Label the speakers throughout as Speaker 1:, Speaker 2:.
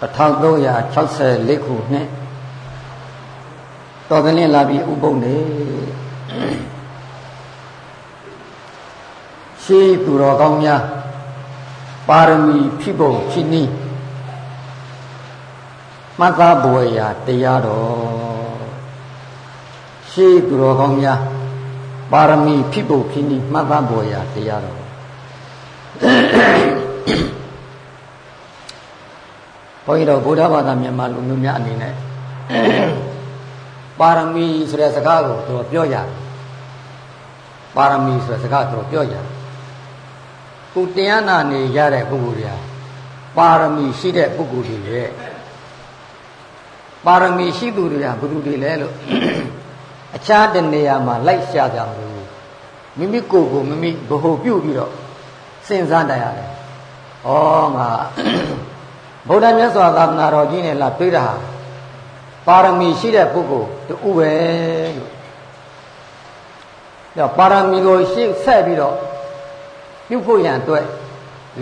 Speaker 1: 1364ခုနှစ်တော်ကလင်းလာပြီးဥပုံနေရှိသူတော်ကောင်းများပါရမီဖြစ်ဖို့ဖြစ်နည်းမှတ်သားဘွယ်ရာတရားတော်ရှိသူတော်ကောင်းများပါရမီဖြစ်ဖို့ဖြစ်နည်းမှတ်သားဘွယ်ရာတရားတော် ဘုန်းကြီးတို့ဗုဒ္ဓဘာသာမြန်မာလူမျိုးများအနေနဲ့ပါရမီဆိုတဲ့စကားကိုသူပြောကြတယ်ပါရမီဆိုတဲ့စကားသူပြောကြတယ်ခုတရားနာနေရတဲ့ပုဂ္ဂိုလ်တွေကပါရမီရှိတဲ့ပုဂ္ဂိုလ်တွေလေပါရမီရှိသူတွေကဘုသူတွေလဲလို့အခြားတနေရာမှာလိုက်ရှာကြမလို့မိမိကိုယ်ကိုမိမိဘ ਹੁ ပြုတ်ပြီးတော့စဉ်းစားတတ်ရတယ်။ဩငါ ဗုဒ္ဓမြတ်စွာသာသနာတော်ကြီးနဲ့လာတွေ့တာပါရမီရှိတဲ့ပုဂ္ဂိုလ်တူပဲလို့။ဒါပါရမီကိုရှေ့ဆက်ပြီးတော့ပြုဖို့ရန်အတွက်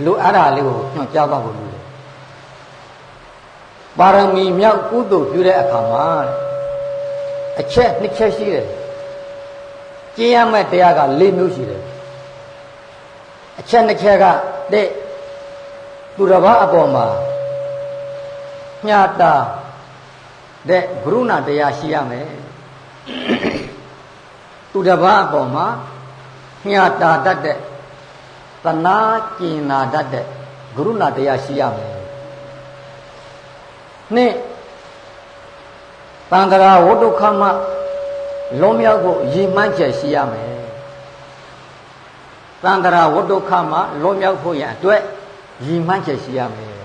Speaker 1: လိုအပ်တာလေးကိုညွှန်ကြားသွားဖို့လိုတယ်။ပါရမီမြောက်ကုသိုလ်ပြုတဲ့အခါမှာအချက်နှစ်ချက်ရှိတယ်။ကျင့်ရမယ့်တရားက၄မျိုးရှိတယ်။အချက်နှစ်ချက်ကတဲ့သူတစ်ပါးအပေါ်မှာ ညှာတာတဲ့ကရုဏာတရားရှိရမယ်သူတစ်ပါးအပေါ်မှာညှာတာတတ်တဲ့သနာကျင်နာတတ်တဲ့ကရုဏာတရားရှိရမယ်နှစ်တန်တရာဝတ္တုခမလုံးမြောက်ဖို့ရည်မှန်းချက်ရှိရမယ်တန်တရာဝတ္တုခမလုံးမြောက်ဖို့ရန်အတွက်ရည်မှန်းချက်ရှိရမယ်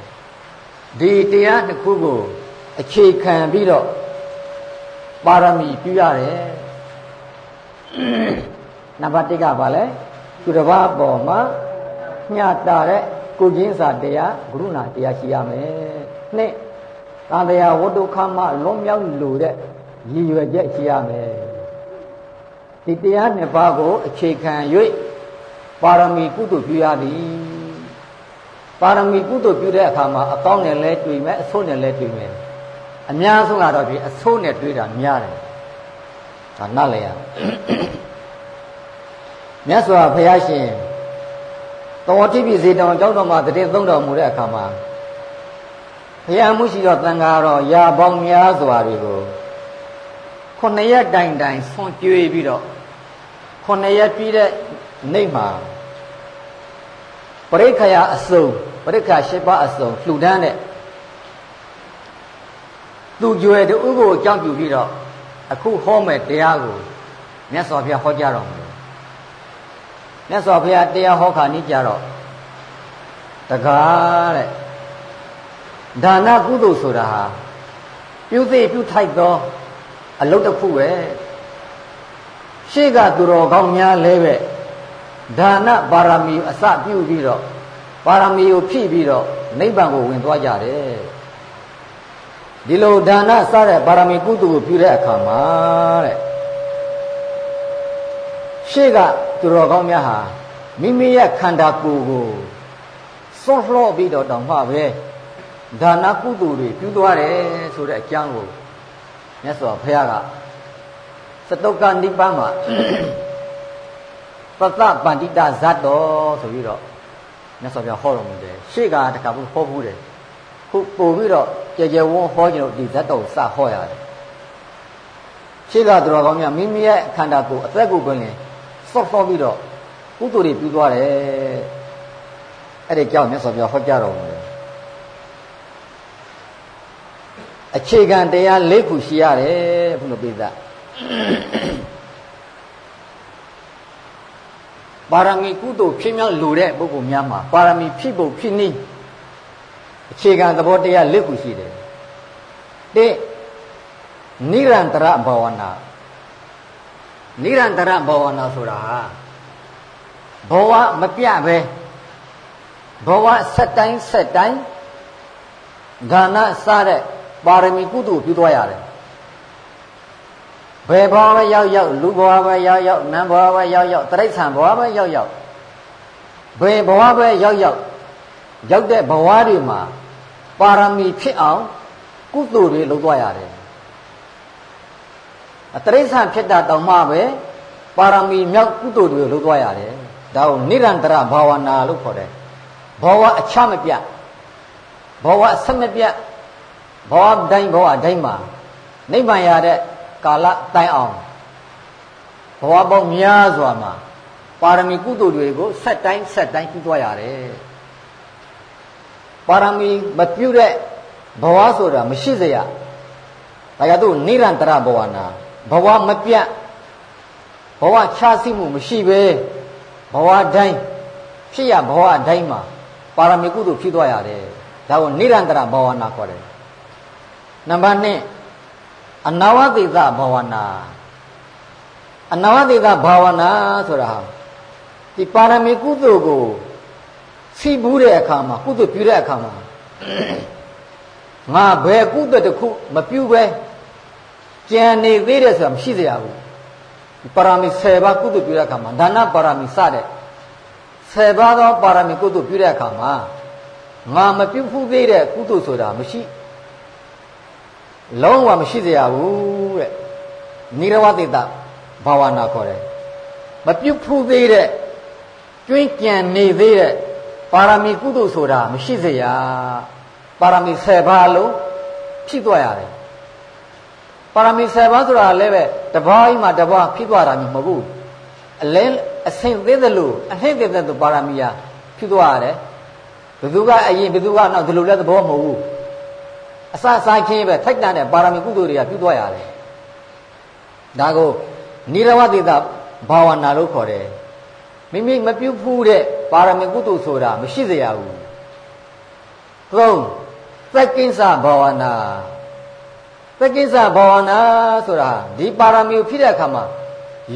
Speaker 1: ဒီတရားတစ်ခုကိုအခြေခံပြီးတော့ပါရမီပြုရတယ်နံပါတ်1ကဘာလဲသူတစ်ပါးပေါ်မှာညတာတဲ့ကိုချင်းစာတရားကရုဏာတရားရှိရမယ်နှစ်သံတရားဝတ္တုခမလွန်မြောက်လို့တဲ့ရည်ရွယ်ချက်ရှိရမယ်ဒီတရားနှစ်ပါးကိုအခြေခံ၍ပါရမီကုသိုလ်ပြုရသည် ပါရမီကုသိုလ်ပြုတဲ့အခါမှာအကောင်းနဲ့လဲတွေ့မယ်အဆိုးနဲ့လဲတွေ့မယ်အများဆုံးကတော့ဒီအဆိုးနဲ့တွေ့တာများတယ်ဒါနားလည်ရမြတ်စွာဘုရားရှင်တော်တိပိစေတောင်ကြောက်တော်မှာတည်သုံးတော်မူတဲ့အခါမှာဘုရားမှုရှိတော်တန်ဃာတော်ရာပေါင်းများစွာတွေကိုခုနှစ်ရက်တိုင်တိုင်ဆွန့်ကြွေးပြီးတော့ခုနှစ်ရက်ပြည့်တဲ့နေ့မှာ ပရိခယာအစုံပရိခယာ၈ပါးအစုံလှူဒန်းတဲ့သူကြွယ်တူကိုအကြောင်းပြုပြီးတော့အခုဟောမဲ့တရားကိုမြတ်စွာဘုရားဟောကြားတော်မူတယ်မြတ်စွာဘုရားတရားဟောခါနေကြတော့တကားတဲ့ဒါနကုသိုလ်ဆိုတာဟာပြုသိပြုထိုက်သောအလုပ်တစ်ခုပဲရှေ့ကသူတော်ကောင်းများလဲပဲ ဒါနပါရမီအစပြုပြီးတော့ပါရမီကိုဖြည့်ပြီးတော့နိဗ္ဗာန်ကိုဝင်သွားကြတယ်ဒီလိုဒါနစတဲ့ပါရမီကုသိုလ်ကိုပြုတဲ့အခါမှာတဲ့ရှေ့ကသူတော်ကောင်းများဟာမိမိရဲ့ခန္ဓာကိုယ်ကိုစွန့်လှော့ပြီးတော့တောင်မှပဲဒါနကုသိုလ်တွေပြုသွားတယ်ဆိုတဲ့အကြောင်းကိုမြတ်စွာဘုရားကစတုကနိဗ္ဗာန်မှာ ပတပန္တိတဇတ်တော်ဆိုပြီးတော့မြတ်စွာဘုရားဟောတော်မူတယ်ရှေ့ကတခါဘူးဟောဘူးတယ်ခုပို့ပြီးတော့ကြကြဝန်းဟောကြလို့ဒီဇတ်တော်စဟောရတယ်ရှေ့ကသူတော်ကောင်းများမိမိရဲ့ခန္ဓာကိုယ်အသက်ကိုပင်စော့စော့ပြီးတော့ကုသိုလ်တွေပြုသွားတယ်အဲ့ဒီကြောင့်မြတ်စွာဘုရားဟောကြားတော်မူတယ်အခြေခံတရား၄ခုရှိရတယ်ဘုလိုပိသ ပါရမီကုသိုလ်ဖြစ်မြောက်လိုတဲ့ပုဂ္ဂိုလ်များမှာပါရမီဖြစ်ဖို့ဖြစ်နည်းအခြေခံသဘောတရား၄ခုရှိတယ်တဲ့နိရန္တရဘာဝနာနိရန္တရဘာဝနာဆိုတာဘဝမပြပဲဘဝဆက်တိုင်းဆက်တိုင်းဂာဏစတဲ့ပါရမီကုသိုလ်ပြုသွားရတယ် ဘယ်ဘဝပဲရောက်ရောက်လူဘဝပဲရောက်ရောက်နတ်ဘဝပဲရောက်ရောက်တိရစ္ဆာန်ဘဝပဲရောက်ရောက်ဘယ်ဘဝပဲရောက်ရောက်ရောက်တဲ့ဘဝတွေမှာပါရမီဖြစ်အောင်ကုသိုလ်တွေလုပ်သွားရတယ်အတရိစ္ဆာန်ဖြစ်တာတောင်မှပဲပါရမီမြောက်ကုသိုလ်တွေလုပ်သွားရတယ်ဒါကိုနိရန္တရဘာဝနာလို့ခေါ်တယ်ဘောဝအချမပြတ်ဘောဝအဆက်မပြတ်ဘောဝတိုင်းဘောဝတိုင်းမှာနိဗ္ဗာန်ရတဲ့ ကာလတိုင်အောင်ဘဝပေါင်းများစွာမှာပါရမီကုသိုလ်တွေကိုဆက်တိုင်းဆက်တိုင်းပြုသွားရတယ်ပါရမီမပြုတဲ့ဘဝဆိုတာမရှိစေရဒါကြတော့နိရန္တရဘဝနာဘဝမပြတ်ဘဝခြားစီးမှုမရှိပဲဘဝတိုင်းဖြစ်ရဘဝတိုင်းမှာပါရမီကုသိုလ်ဖြစ်သွားရတယ်ဒါကိုနိရန္တရဘဝနာခေါ်တယ်နံပါတ်2 အနာဝတိသဘဝနာအနာဝတိကဘာဝနာဆိုတာဟာဒီပါရမီကုသိုလ်ကိုစီးဘူးတဲ့အခါမှာကုသိုလ်ပြုတဲ့အခါမှာငါဘယ်ကုသိုလ်တစ်ခုမပြုပဲကြံနေသေးတယ်ဆိုတာမရှိစရာဘူးဒီပါရမီ10ပါးကုသိုလ်ပြုတဲ့အခါမှာဒါနပါရမီစတဲ့10ပါးသောပါရမီကုသိုလ်ပြုတဲ့အခါမှာငါမပြုဘူးသေးတဲ့ကုသိုလ်ဆိုတာမရှိ လုံးဝမရှိစရာဘူးတဲ့နိရဝတိတဘာဝနာခေါ်တယ်မပြုတ်ဖူးသေးတဲ့ကျွင်းကြံနေသေးတဲ့ပါရမီကုသိုလ်ဆိုတာမရှိစေရပါရမီ10ပါးလုံးဖြစ်သွားရတယ်ပါရမီ10ပါးဆိုတာလည်းပဲတပါးကြီးမှာတပါးဖြစ်သွားတာမျိုးမဟုတ်ဘူးအလဲအဆင့်သေးသလိုအနှိမ့်သေးတဲ့ပါရမီယာဖြစ်သွားရတယ်ဘယ်သူကအရင်ဘယ်သူကနောက်ဒီလိုလဲသဘောမဟုတ်ဘူး အစဆိုင်ချင်းပဲထိုက်တန်တဲ့ပါရမီကုသိုလ်တွေကပြုသွားရတယ်ဒါကိုနိရဝတိတဘာဝနာလို့ခေါ်တယ်မိမိမပြုတ်ဖူးတဲ့ပါရမီကုသိုလ်ဆိုတာမရှိစေရဘူးသုံးသက္ကိစ္စဘာဝနာသက္ကိစ္စဘာဝနာဆိုတာဒီပါရမီကိုဖြစ်တဲ့အခါမှာ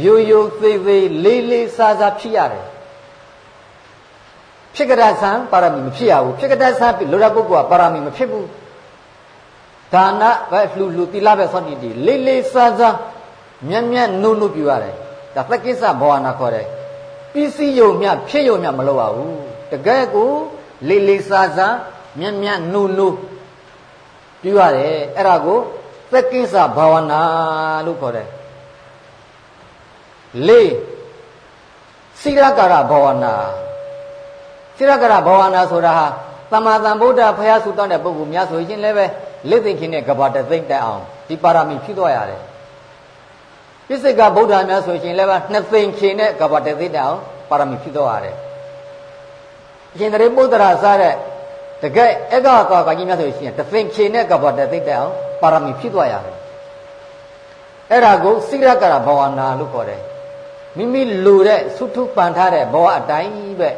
Speaker 1: ရိုးရိုးသေးသေးလေးလေးစားစားဖြစ်ရတယ်ဖြစ်ကြတဲ့ဆံပါရမီမဖြစ်ရဘူးဖြစ်ကြတဲ့ဆံလောရပုဂ္ဂိုလ်ကပါရမီမဖြစ်ဘူး ဒါနပဲလှူလှူတိလပဲသောတိတိလေးလေးစားစားမြတ်မြတ်နုနုပြရတယ်ဒါသက္ကိစ္စဘဝနာခေါ်တယ်ပစ္စည်းယုံမြဖြစ်ယုံမြမလုပ်ရဘူးတကယ်ကိုလေးလေးစားစားမြတ်မြတ်နုနုပြရတယ်အဲ့ဒါကိုသက္ကိစ္စဘာဝနာလို့ခေါ်တယ်လေးစိရကာရဘာဝနာစိရကာရဘာဝနာဆိုတာဟာသမ္မာသမ္ဗုဒ္ဓဖះဆုတောင်းတဲ့ပုဂ္ဂိုလ်များဆိုရင်လည်းပဲ လက်သိခင်နဲ့ကဘာတသိမ့်တက်အောင်ဒီပါရမီဖြည့်သွားရတယ်ပြစ္ဆေကဗုဒ္ဓများဆိုရှင်လည်းပဲနှစ်သိန်းချိန်နဲ့ကဘာတသိတောင်ပါရမီဖြစ်တော့ရတယ်အရှင်တရေပုဒ္ဒရာစားတဲ့တကယ်အကောကောကကြီးများဆိုရှင်တသိန်းချိန်နဲ့ကဘာတသိတောင်ပါရမီဖြစ်သွားရတယ်အဲ့ဒါကိုစိရကရဘဝနာလို့ခေါ်တယ်မိမိလူတဲ့သုထုပန်ထားတဲ့ဘဝအတိုင်းပဲ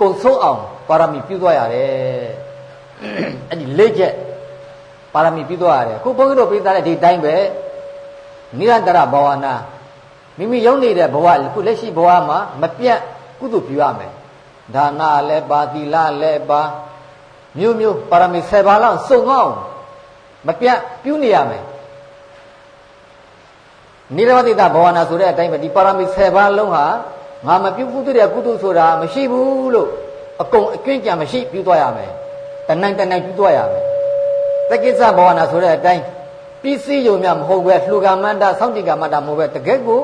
Speaker 1: ကုံဆုံးအောင်ပါရမီပြုသွားရတယ်အဲ့ဒီလက်ချက် ပါရမီပြုသွားရတယ်ခုဘုန်းကြီးတို့ပြသတဲ့ဒီတိုင်းပဲနိရတရဘဝနာမိမိရောက်နေတဲ့ဘဝခုလက်ရှိဘဝမှာမပြတ်ကုသိုလ်ပြုရမယ်ဒါနလည်းပါသီလလည်းပါမျိုးမျိုးပါရမီ7ပါးလောက်စုံအောင်မပြတ်ပြုနေရမယ်နိရဝတိတဘဝနာဆိုတဲ့အတိုင်းပဲဒီပါရမီ7ပါးလုံးဟာငါမပြုဘူးတဲ့ကုသိုလ်ဆိုတာမရှိဘူးလို့အကုန်အကျင့်ကြံမရှိပြုသွားရမယ်တဏ္ဍတဏ္ဍပြုသွားရမယ် တက္ကိစ္စဘဝနာဆိုတဲ့အတိုင်းပစ္စည်းယုံမြမဟုတ်ပဲလှူကမန္တစောင့်တည်ကမန္တမဟုတ်ပဲတကယ်ကို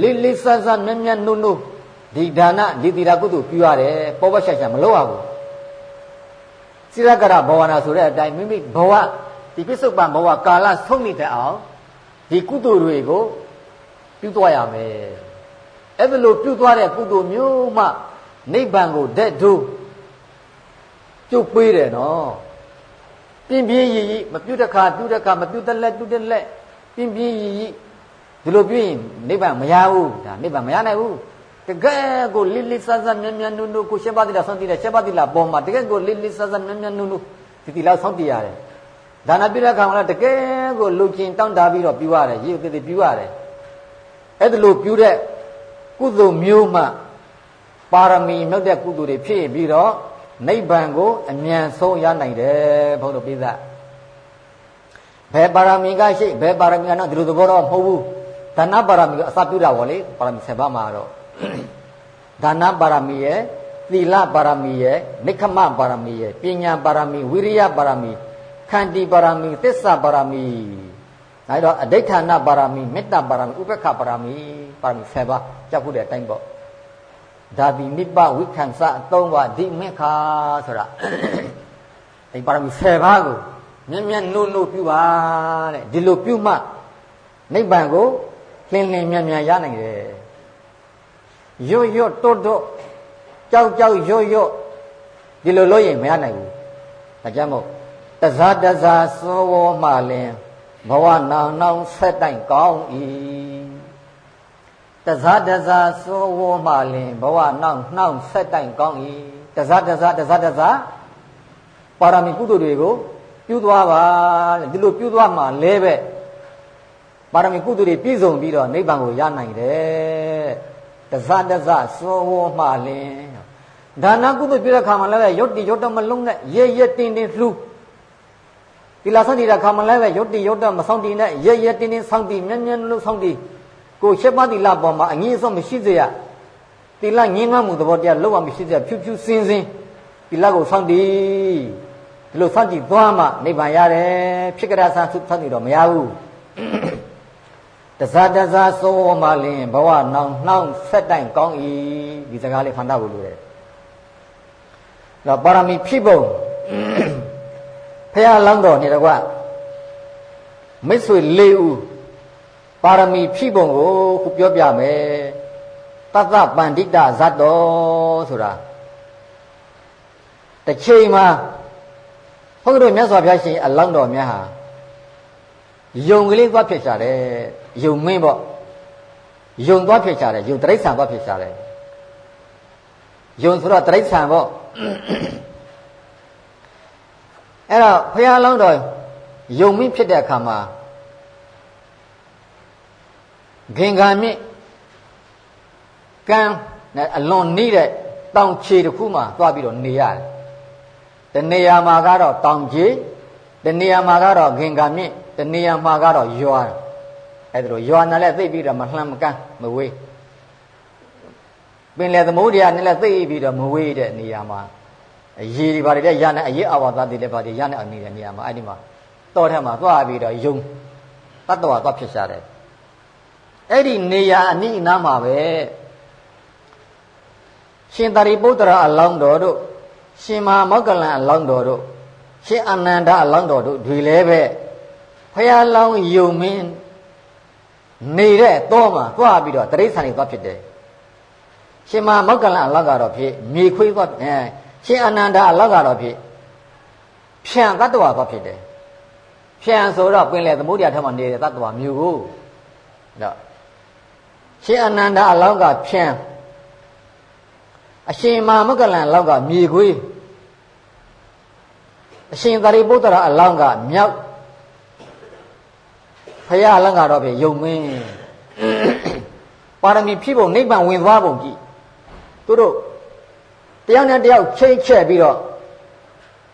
Speaker 1: လေးလေးဆန်းဆန်းမြတ်မြတ်နုနုဒီဒါနဒီတိရာကုသိုလ်ပြုရတယ်ပေါ်ပချက်ချက်မလုပ်ရဘူးစိရကရဘဝနာဆိုတဲ့အတိုင်းမိမိဘဝဒီပစ္စုပန်ဘဝကာလဆုံးနေတဲ့အောင်ဒီကုသိုလ်တွေကိုပြုသွားရမယ်အဲ့ဒါလိုပြုသွားတဲ့ကုသိုလ်မျိုးမှနိဗ္ဗာန်ကိုတဲ့တို့ကျုပ်ပေးတယ်နော် ပြင်းပြင်းရည်ရည်မပြုတ်တခါပြုတ်တခါမပြုတ်တဲ့လက်ပြုတ်တဲ့လက်ပြင်းပြင်းရည်ရည်ဒီလိုပြုရင်နိဗ္ဗာန်မရဘူးဒါနိဗ္ဗာန်မရနိုင်ဘူးတကယ်ကိုလိလိဆဆမြတ်မြတ်နုနုကိုရှင်းပါတိလားဆောင်းတည်တယ်ရှင်းပါတိလားပေါ်မှာတကယ်ကိုလိလိဆဆမြတ်မြတ်နုနုဒီတိလားဆောင်းတည်ရတယ်ဒါနပြုတဲ့အခါမှာတကယ်ကိုလူချင်းတောင်းတပြီးတော့ပြုရတယ်ရေသေးသေးပြုရတယ်အဲ့ဒါလိုပြုတဲ့ကုသိုလ်မျိုးမှပါရမီမြတ်တဲ့ကုသိုလ်တွေဖြစ်ပြီးတော့ နိဗ္ဗာန်ကိုအမြန်ဆုံးရနိုင်တယ်ဘုန်းတော်ပိသဘယ်ပါရမီကရှိဘယ်ပါရမီကတော့ဒီလိုသဘောတော့မဟုတ်ဘူးဒါနပါရမီကအစပြုတာပေါ့လေပါရမီ7ပါးမှာတော့ဒါနပါရမီရဲ့သီလပါရမီရဲ့နိခမပါရမီရဲ့ပညာပါရမီဝိရိယပါရမီခန္တီပါရမီသစ္စာပါရမီဒါတော့အဋိဌာဏပါရမီမေတ္တာပါရမီဥပ္ပခပါရမီပါရမီ7ပါးကြောက်ဖို့တဲ့အတိုင်းပေါ့ ဒါတိနိပဝိခံစအသုံးပါဒီမေခါဆိုတာဒီပါရမီ7ပါးကိုမြတ်မြတ်နို့နို့ပြုပါတဲ့ဒီလိုပြုမှနိဗ္ဗာန်ကိုလင်းလင်းမြန်မြန်ရနိုင်တယ်ရွတ်ရွတ်တွတ်တွတ်ကြောက်ကြောက်ရွတ်ရွတ်ဒီလိုလို့ရင်မရနိုင်ဘူးဒါကြောင့်မို့တစားတစားသောဝမှလင်ဘဝနောင်နောင်ဆက်တိုင်ကောင်း၏ တစားတစားသောဝမှလင်ဘဝနောင်နှောင်ဆက်တိုင်ကောင်း၏တစားတစားတစားတစားပါရမီကုသိုလ်တွေကိုပြုသွားပါတဲ့ဒီလိုပြုသွားမှလဲပဲပါရမီကုသိုလ်တွေပြည့်စုံပြီးတော့နိဗ္ဗာန်ကိုရနိုင်တယ်တဇတဇသောဝမှလင်ဒါနကုသိုလ်ပြုတဲ့ခါမှာလည်းရုတ်တိရုတ်တမလုံးနဲ့ရဲရဲတင်းတင်းလှူဒီလာဆောင်တည်တဲ့ခါမှာလည်းရုတ်တိရုတ်တမဆောင်တည်နဲ့ရဲရဲတင်းတင်းဆောင်တည်မြဲမြဲလို့ဆောင်တည် ကိုရှက်ပါတိလပေါ်မှာအငြင်းဆုံးမရှိစေရတိလငင်းငမ်းမှုသဘောတရားလောက်အောင်မရှိစေရဖြူဖြူစင်းစင်းတိလကိုဆောင်တည်ဒီလိုဆောင်တည်သွားမှနိဗ္ဗာန်ရတယ်ဖြစ်ကြတာဆန်းဆောင်တည်တော့မရဘူးတစားတစားစိုးဝမလင်းဘဝနောင်နှောင်းဆက်တိုင်ကောင်း၏ဒီစကားလေးဖန်တာဖို့လိုတယ်။တော့ပါရမီဖြည့်ပုံဖះလောင်းတော်နေတကွမိတ်ဆွေ၄ဦး ပါရမီဖြည့်ပုံကိုခုပြောပြမယ်။တသပန္တိတဇတ်တော်ဆိုတာတစ်ချိန်မှာဘုန်းကြီးတို့မြတ်စွာဘုရားရှင်အလောင်းတော်များဟာယုံကလေးသွားဖြစ်ကြတယ်ယုံမင်းပေါ့ယုံသွားဖြစ်ကြတယ်ယုံတရိษံသွားဖြစ်ကြတယ်ယုံဆိုတော့တရိษံပေါ့အဲ့တော့ဘုရားလောင်းတော်ယုံမင်းဖြစ်တဲ့အခါမှာ ဂင်္ဂာမြင့်ကံနဲ့အလွန်နေတဲ့တောင်ခြေတစ်ခုမှသွားပြီးတော့နေရတယ်တနေရာမှာကတော့တောင်ခြေတနေရာမှာကတော့ဂင်္ဂာမြင့်တနေရာမှာကတော့ရွာအဲ့ဒါလိုရွာနဲ့လည်းသိပြီးတော့မလှမ်းမကန်းမဝေးပင်လေသမုဒ္ဒရာနဲ့လည်းသိပြီးတော့မဝေးတဲ့နေရာမှာရေတွေဘာတွေလဲရနဲ့အရေးအဝါသားတွေလည်းဘာတွေရနဲ့အနေတဲ့နေရာမှာအဲ့ဒီမှာတောထဲမှာသွားပြီးတော့ယုံတတ္တဝါသွားဖြစ်ရှာတယ် အဲ့ဒီနေရာအနိအနားမှာပဲရှင်သာရိပုတ္တရာအလောင်းတော်တို့ရှင်မဟာမောက္ကလန်အလောင်းတော်တို့ရှင်အနန္ဒအလောင်းတော်တို့တွေလည်းပဲဖះလောင်းယုံမင်းနေတဲ့တော့မှာသွားပြီးတော့တရိษံတွေသွားဖြစ်တယ်ရှင်မမောက္ကလန်အလောက်ကတော့ဖြစ်မြေခွေးသွားအဲရှင်အနန္ဒအလောက်ကတော့ဖြစ်ဖြံတတ္တဝါသွားဖြစ်တယ်ဖြံဆိုတော့ပင်လေသမုဒ္ဒရာထက်မှနေတဲ့တတ္တဝါမျိုးကိုတော့ ရှင်အနန္ဒအလောက်ကဖြံအရှင်မမောက္ကလန်အလောက်ကမြေခွေးအရှင်သာရိပုတ္တရာအလောက်ကမြောက်ဖရာလန့်ကတော့ဖြင့်ယုံမင်းပါရမီဖြည့်ဖို့နိဗ္ဗာန်ဝင်သွားပုံကြည့်သူတို့တယောက်နဲ့တယောက်ချိတ်ချက်ပြီးတော့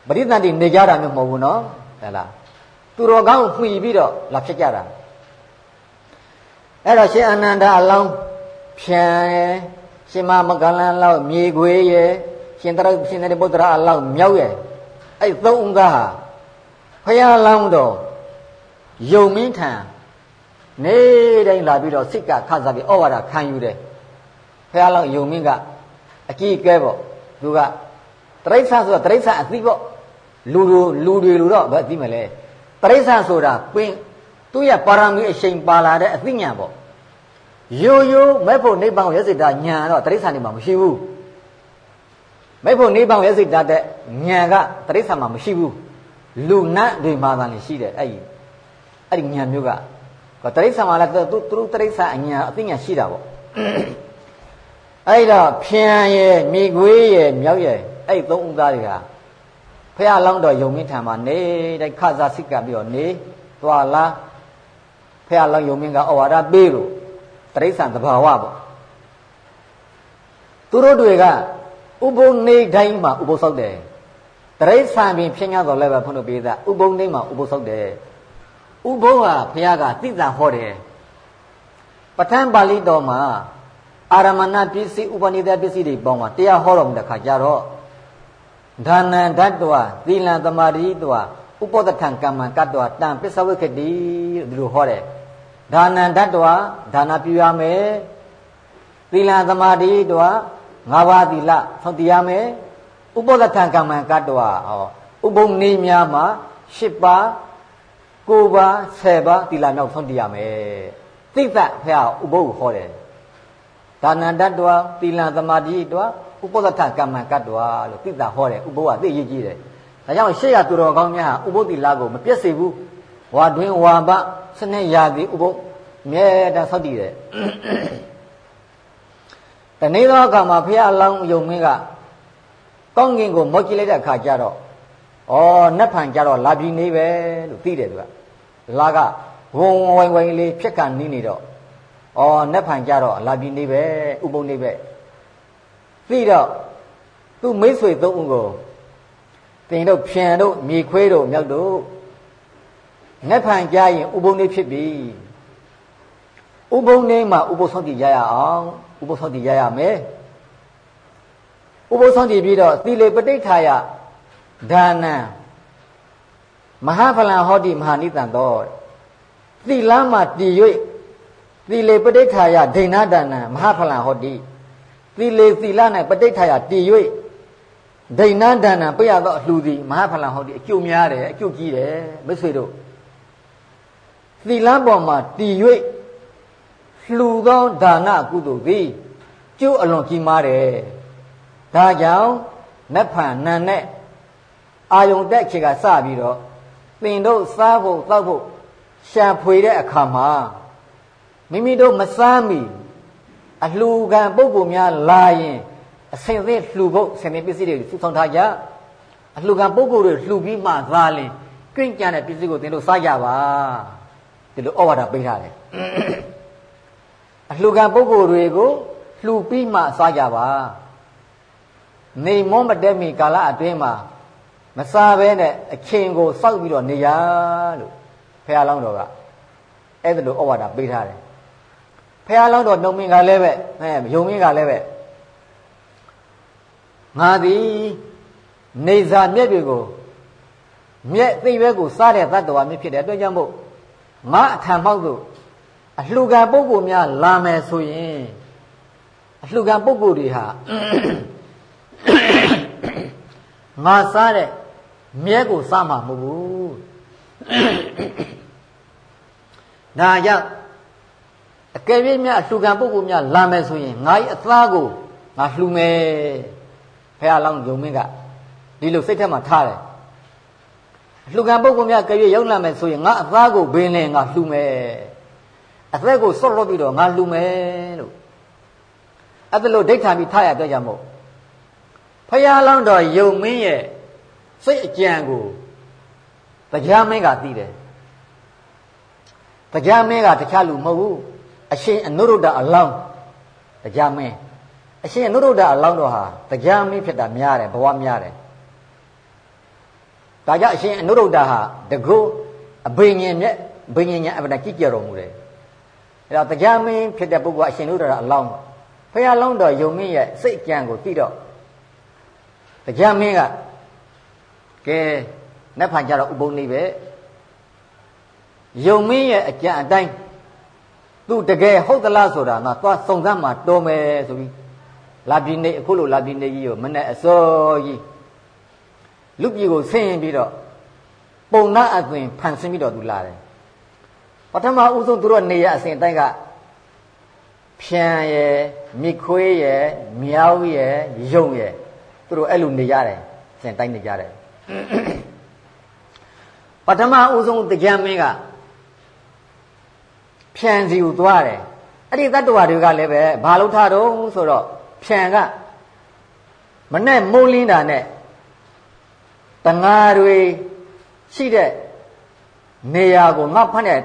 Speaker 1: ပရိသတ်တွေနေကြတာမျိုးမဟုတ်ဘူးနော်ဟဲ့လားသူတော်ကောင်းမှီပြီးတော့လာဖြစ်ကြတာ အဲ့တော့ရှင်အနန္ဒအလောင်းဖြံရဲ့ရှင်မမကလန်လောက်မြေခွေရဲ့ရှင်တရရှင်တရပုတ္တရာအလောင်းမြောက်ရဲ့အဲ့သုံးဦးသားဟာဖရာလောင်းတော်ယုံမင်းထံနေတိုင်းလာပြီးတော့စိတ်ကခစားပြီးဩဝါဒခံယူတယ်ဖះလောက်ယုံမင်းကအကြီးကဲပေါ့သူကတရိစ္ဆာဆိုတာတရိစ္ဆာအသိပေါ့လူလူလူတွေလူတော့ဘာသိမလဲတရိစ္ဆာဆိုတာပင်သူ့ရဲ့ပါရမီအရှိန်ပါလာတဲ့အသိဉာဏ်ပေါ့ ရိုးရိုးမဲ့ဖို့နိဗ္ဗာန်ကိုရစေတာဉာဏ်တော့တရိစ္ဆာနေမှာမရှိဘူးမဲ့ဖို့နိဗ္ဗာန်ကိုရစေတာတဲ့ဉာဏ်ကတရိစ္ဆာမှာမရှိဘူးလူနတ်တွေမှာသာရှိတယ်အဲ့ဒီအဲ့ဒီဉာဏ်မျိုးကတရိစ္ဆာန်မှာလည်းသူသူတရိစ္ဆာန်အညာအသိဉာဏ်ရှိတာပေါ့အဲ့တော့ဖြံရဲ့မိခွေးရဲ့မြောက်ရဲ့အဲ့သုံးဥသားတွေကဖះလောင်းတော်ယုံမင်းထံမှာနေတိုင်းခစားစိတ်ကပြီးတော့နေသွားလားဖះလောင်းယုံမင်းကဩဝါဒပေးလို့ တရိစ္ဆာန်သဘာဝပေါ့သူတို့တွေကဥပုံနေတိုင်းမှာဥပုသ်ဆောက်တယ်တရိစ္ဆာန်ပင်ဖြစ်냐တော်လည်းပဲဖွင့်လို့ပေးတာဥပုံနေမှာဥပုသ်ဆောက်တယ်ဥဘုံဟာဘုရားကသိတာဟောတယ်ပဋ္ဌာန်းပါဠိတော်မှာအာရမဏပစ္စည်းဥပနိဒပစ္စည်းတွေပေါင်းမှာတရားဟောတော်မူတဲ့ခါကျတော့ဒါနံဓာတ်တော်သီလံသမာဓိတော်ဥပဒထံကမ္မံကတ္တဝတံပစ္စဝိခတိဒီလိုဟောတယ် ဒါနံဓာတ်တော်ဒါနပြုရမယ်သီလံသမာဓိတော်ငါးပါးသီလဆုံးတည်ရမယ်ဥပဒထံကမ္မံကတ္တဝဟောဥပုံနေများမှာ၈ပါး9ပါး10ပါးသီလမြောက်ဆုံးတည်ရမယ်သိသဖះဥပုပ်ဟောတယ်ဒါနန္တတောသီလသမာဓိတောဥပဒထကမ္မကတ္တောလို့သိတာဟောတယ်ဥပုပ်ကသိရကြီးတယ်ဒါကြောင့်ရှေ့ရသူတော်ကောင်းများဟာဥပုပ်သီလကိုမပြည့်စုံဘူး ဝါတွင်ဝါပစနစ်ရာသီဥပုပ်မြဲတမ်းဆောက်တည်တယ်တနေ့သောအခါမှာဖះအလောင်းယုံမင်းကကောင်းကင်ကိုမော့ကြည့်လိုက်တဲ့အခါကျတော့ဩနတ်ဖန်ကြတော့လာပြီနေပဲလို့သိတယ်သူကလာကဝုံဝိုင်ဝိုင်လေးဖြစ်ကန်နီးနေတော့ဩနတ်ဖန်ကြတော့လာပြီနေပဲဥပုံနေပဲသိတော့သူ့မိတ်ဆွေသုံးဦးကိုတင်တို့ဖြန်တို့မြေခွေးတို့မြောက်တို့ နတ်ဖန်ကြရင်ဥပုံနေဖြစ်ပြီဥပုံနေမှာဥပုသ်ဆောင်တည်ရရအောင်ဥပုသ်ဆောင်တည်ရရမယ်ဥပုသ်ဆောင်တည်ပြီးတော့သီလေပဋိဋ္ဌာယဒါနံမဟာဖလံဟောတိမဟာနိတံတော်သီလမှာတည်၍သီလေပဋိဋ္ဌာယဒိဏဒါနံမဟာဖလံဟောတိသီလေသီလ၌ပဋိဋ္ဌာယတည်၍ဒိဏဒါနံပြရသောအလှူသည်မဟာဖလံဟောတိအကျိုးများတယ်အကျိုးကြီးတယ်မိတ်ဆွေတို့ သီလပေါ်မှာတည်၍လှူသောဒါနကုသိုလ်သည်ကျိုးအလွန်ကြီးမားတယ်ဒါကြောင့်နတ်ဖန်နန်နဲ့အာယုံတက်ခေကစပြီးတော့သင်တို့စားဖို့တောက်ဖို့ရှာဖွေတဲ့အခါမှာမိမိတို့မစားမီအလှူခံပုဂ္ဂိုလ်များလာရင်အစင်သေးလှူဖို့ဆင်နေပစ္စည်းတွေစုဆောင်ထားကြအလှူခံပုဂ္ဂိုလ်တွေလှူပြီးမှသာလင်ကြွင့်ကြံတဲ့ပစ္စည်းကိုသင်တို့စားကြပါ ဒီလိုဩဝါဒပေးထားတယ်အလှူခံပုဂ္ဂိုလ်တွေကိုလှူပြီးမှစားကြပါနေမွန်းမတက်မီကာလအတွင်းမှာမစားဘဲနဲ့အချင်းကိုစောက်ပြီးတော့နေရလို့ဖះလောင်းတော်ကအဲ့ဒါလိုဩဝါဒပေးထားတယ်ဖះလောင်းတော်နှုံမင်းကလည်းပဲအဲယုံမင်းကလည်းပဲငါသည်နေစာမြက်တွေကိုမြက်သိပဲကိုစားတဲ့သတ္တဝါမျိုးဖြစ်တဲ့အတွက်ကြောင့်မို့ ငါအထံပေါက်သို့အလှကံပုဂ္ဂိုလ်များလာမယ်ဆိုရင်အလှကံပုဂ္ဂိုလ်တွေဟာငါစားတဲ့မြဲကိုစားမှာမဟုတ်ဘူးဒါကြောင့်အကယ်၍များလှူခံပုဂ္ဂိုလ်များလာမယ်ဆိုရင်ငါ့အသားကိုငါလှူမယ်ဖះလောင်းယုံမင်းကဒီလိုစိတ်ထဲမှာထားတယ် လှူခံပုဂ္ဂိုလ်များကြွေရောက်လာမယ်ဆိုရင်ငါအသားကိုဘင်းနဲ့ငါလှူမယ်အသက်ကိုစော့လို့ပြီးတော့ငါလှူမယ်လို့အဲ့ဒါလို့ဒိဋ္ဌာပြီးထားရတော့ကြမို့ဖះလောင်းတော်ယုံမင်းရဲ့စိတ်အကြံကိုတရားမင်းကသိတယ်တရားမင်းကတခြားလူမဟုတ်ဘူးအရှင်အနုရုဒ္ဓအလောင်းတရားမင်းအရှင်အနုရုဒ္ဓအလောင်းတော်ဟာတရားမင်းဖြစ်တာများတယ်ဘဝများတယ် ဒါကြောင့်အရှင်အနုရုဒ္ဓဟာတကုအဘိညာဉ်မြတ်ဘိညာဉ်ညာအပဒကြည်ကြတော်မူတယ်အဲတော့တရားမင်းဖြစ်တဲ့ပုဂ္ဂိုလ်အရှင်နုရုဒ္ဓအလောင်းဖះလောင်းတော်ယုံမင်းရဲ့စိတ်အကြံကိုသိတော့တရားမင်းကကဲနတ်ဖန်ကြတော့ဥပုံနေပဲယုံမင်းရဲ့အကြံအတိုင်းသူတကယ်ဟုတ်သလားဆိုတာငါသွားစုံစမ်းမှတော်မယ်ဆိုပြီးလာပြီနေအခုလိုလာပြီနေကြီးကိုမနဲ့အစောကြီး လူပြည်ကိုဆင်းပြီးတော့ပုံနာအသွင်ဖန်ဆင်းပြီးတော့သူလာတယ်ပထမဦးဆုံးသူတို့နေရအစဉ်တိုင်းကဖြံရယ်မြခွေးရယ်မြောက်ရယ်ယုံရယ်သူတို့အဲ့လိုနေရတယ်အစဉ်တိုင်းနေကြတယ်ပထမဦးဆုံးတရားမင်းကဖြံစီကိုသွားတယ်အဲ့ဒီတတ္တဝါတွေကလည်းပဲဘာလို့ထားတော့ဆိုတော့ဖြံကမနဲ့မိုးလင်းတာနဲ့ တငါတွေရှိတဲ့နေရာကိုငါဖတ်တဲ့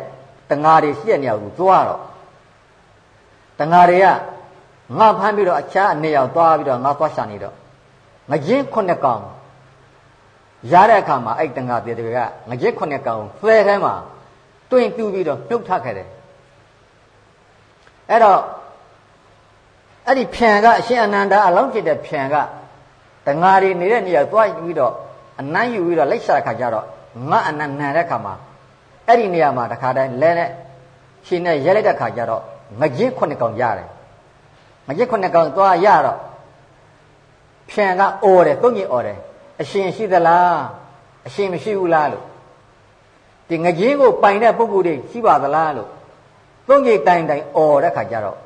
Speaker 1: တငါတွေရှိတဲ့နေရာကိုသွားတော့တငါတွေကငါဖမ်းပြီးတော့အခြားနေရာကိုသွားပြီးတော့ငါသွားရှာနေတော့ငကြင်းခုနှစ်ကောင်ရတဲ့အခါမှာအဲ့တန်ခါပြေတွေကငကြက်ခုနှစ်ကောင်ဖဲထဲမှာတွင်ပြူပြီးတော့မြုပ်ထခဲ့တယ်အဲ့တော့အဲ့ဒီဖြံကအရှင်အနန္ဒာအလောင်းဖြစ်တဲ့ဖြံကတငါတွေနေတဲ့နေရာသွားပြီးတော့ အနမ်းယူပြီးတော့လိုက်ရှာခါကြတော့ငါအနန္နန်တဲ့ခါမှာအဲ့ဒီနေရာမှာတခါတိုင်းလဲနဲ့ရှင်နဲ့ရဲလိုက်တဲ့ခါကျတော့ငကြင်းခုနှစ်ကောင်ရတယ်ငကြင်းခုနှစ်ကောင်သွားရတော့ဖြံကအော်တယ်သုံးကြီးအော်တယ်အရှင်ရှိသလားအရှင်မရှိဘူးလားလို့ဒီငကြင်းကိုပိုင်တဲ့ပုဂ္ဂိုလ်တွေရှိပါသလားလို့သုံးကြီးတိုင်တိုင်အော်တဲ့ခါကျတော့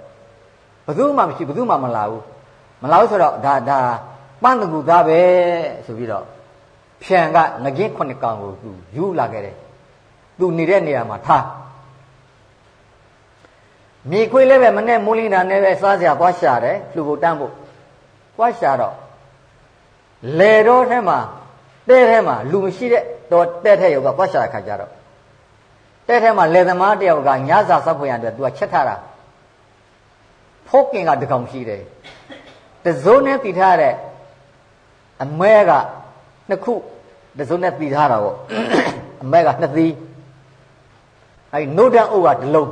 Speaker 1: ဘယ်သူမှမရှိဘယ်သူမှမလာဘူးမလာဘူးဆိုတော့ဒါဒါပန်းတကူသားပဲဆိုပြီးတော့ ဖြံကငကြင်းခုနှစ်ကောင်ကိုသူယူလာခဲ့တယ်သူနေတဲ့နေရာမှာထားမြေခွေးလည်းပဲမနဲ့မိုးလင်းတာနဲ့ပဲစားစရာသွားရှာတယ်လူကိုတန်းဖို့သွားရှာတော့လေတော့ထဲမှာတဲထဲမှာလူမရှိတဲ့တော့တဲထဲရောကသွားရှာတဲ့ခါကျတော့တဲထဲမှာလေသမားတယောက်ကညစာစောက်ဖွယ်ရတဲ့သူကချက်ထားတာဖိုးကင်ကတကောင်ရှိတယ်တစိုးနဲ့တည်ထားတဲ့အမဲက နှစ်ခုတစိုးနဲ့တည်ထားတာပေါ့အမဲကနှစ်သီးအဲဒီနို့တန်အုပ်ကတစ်လုံး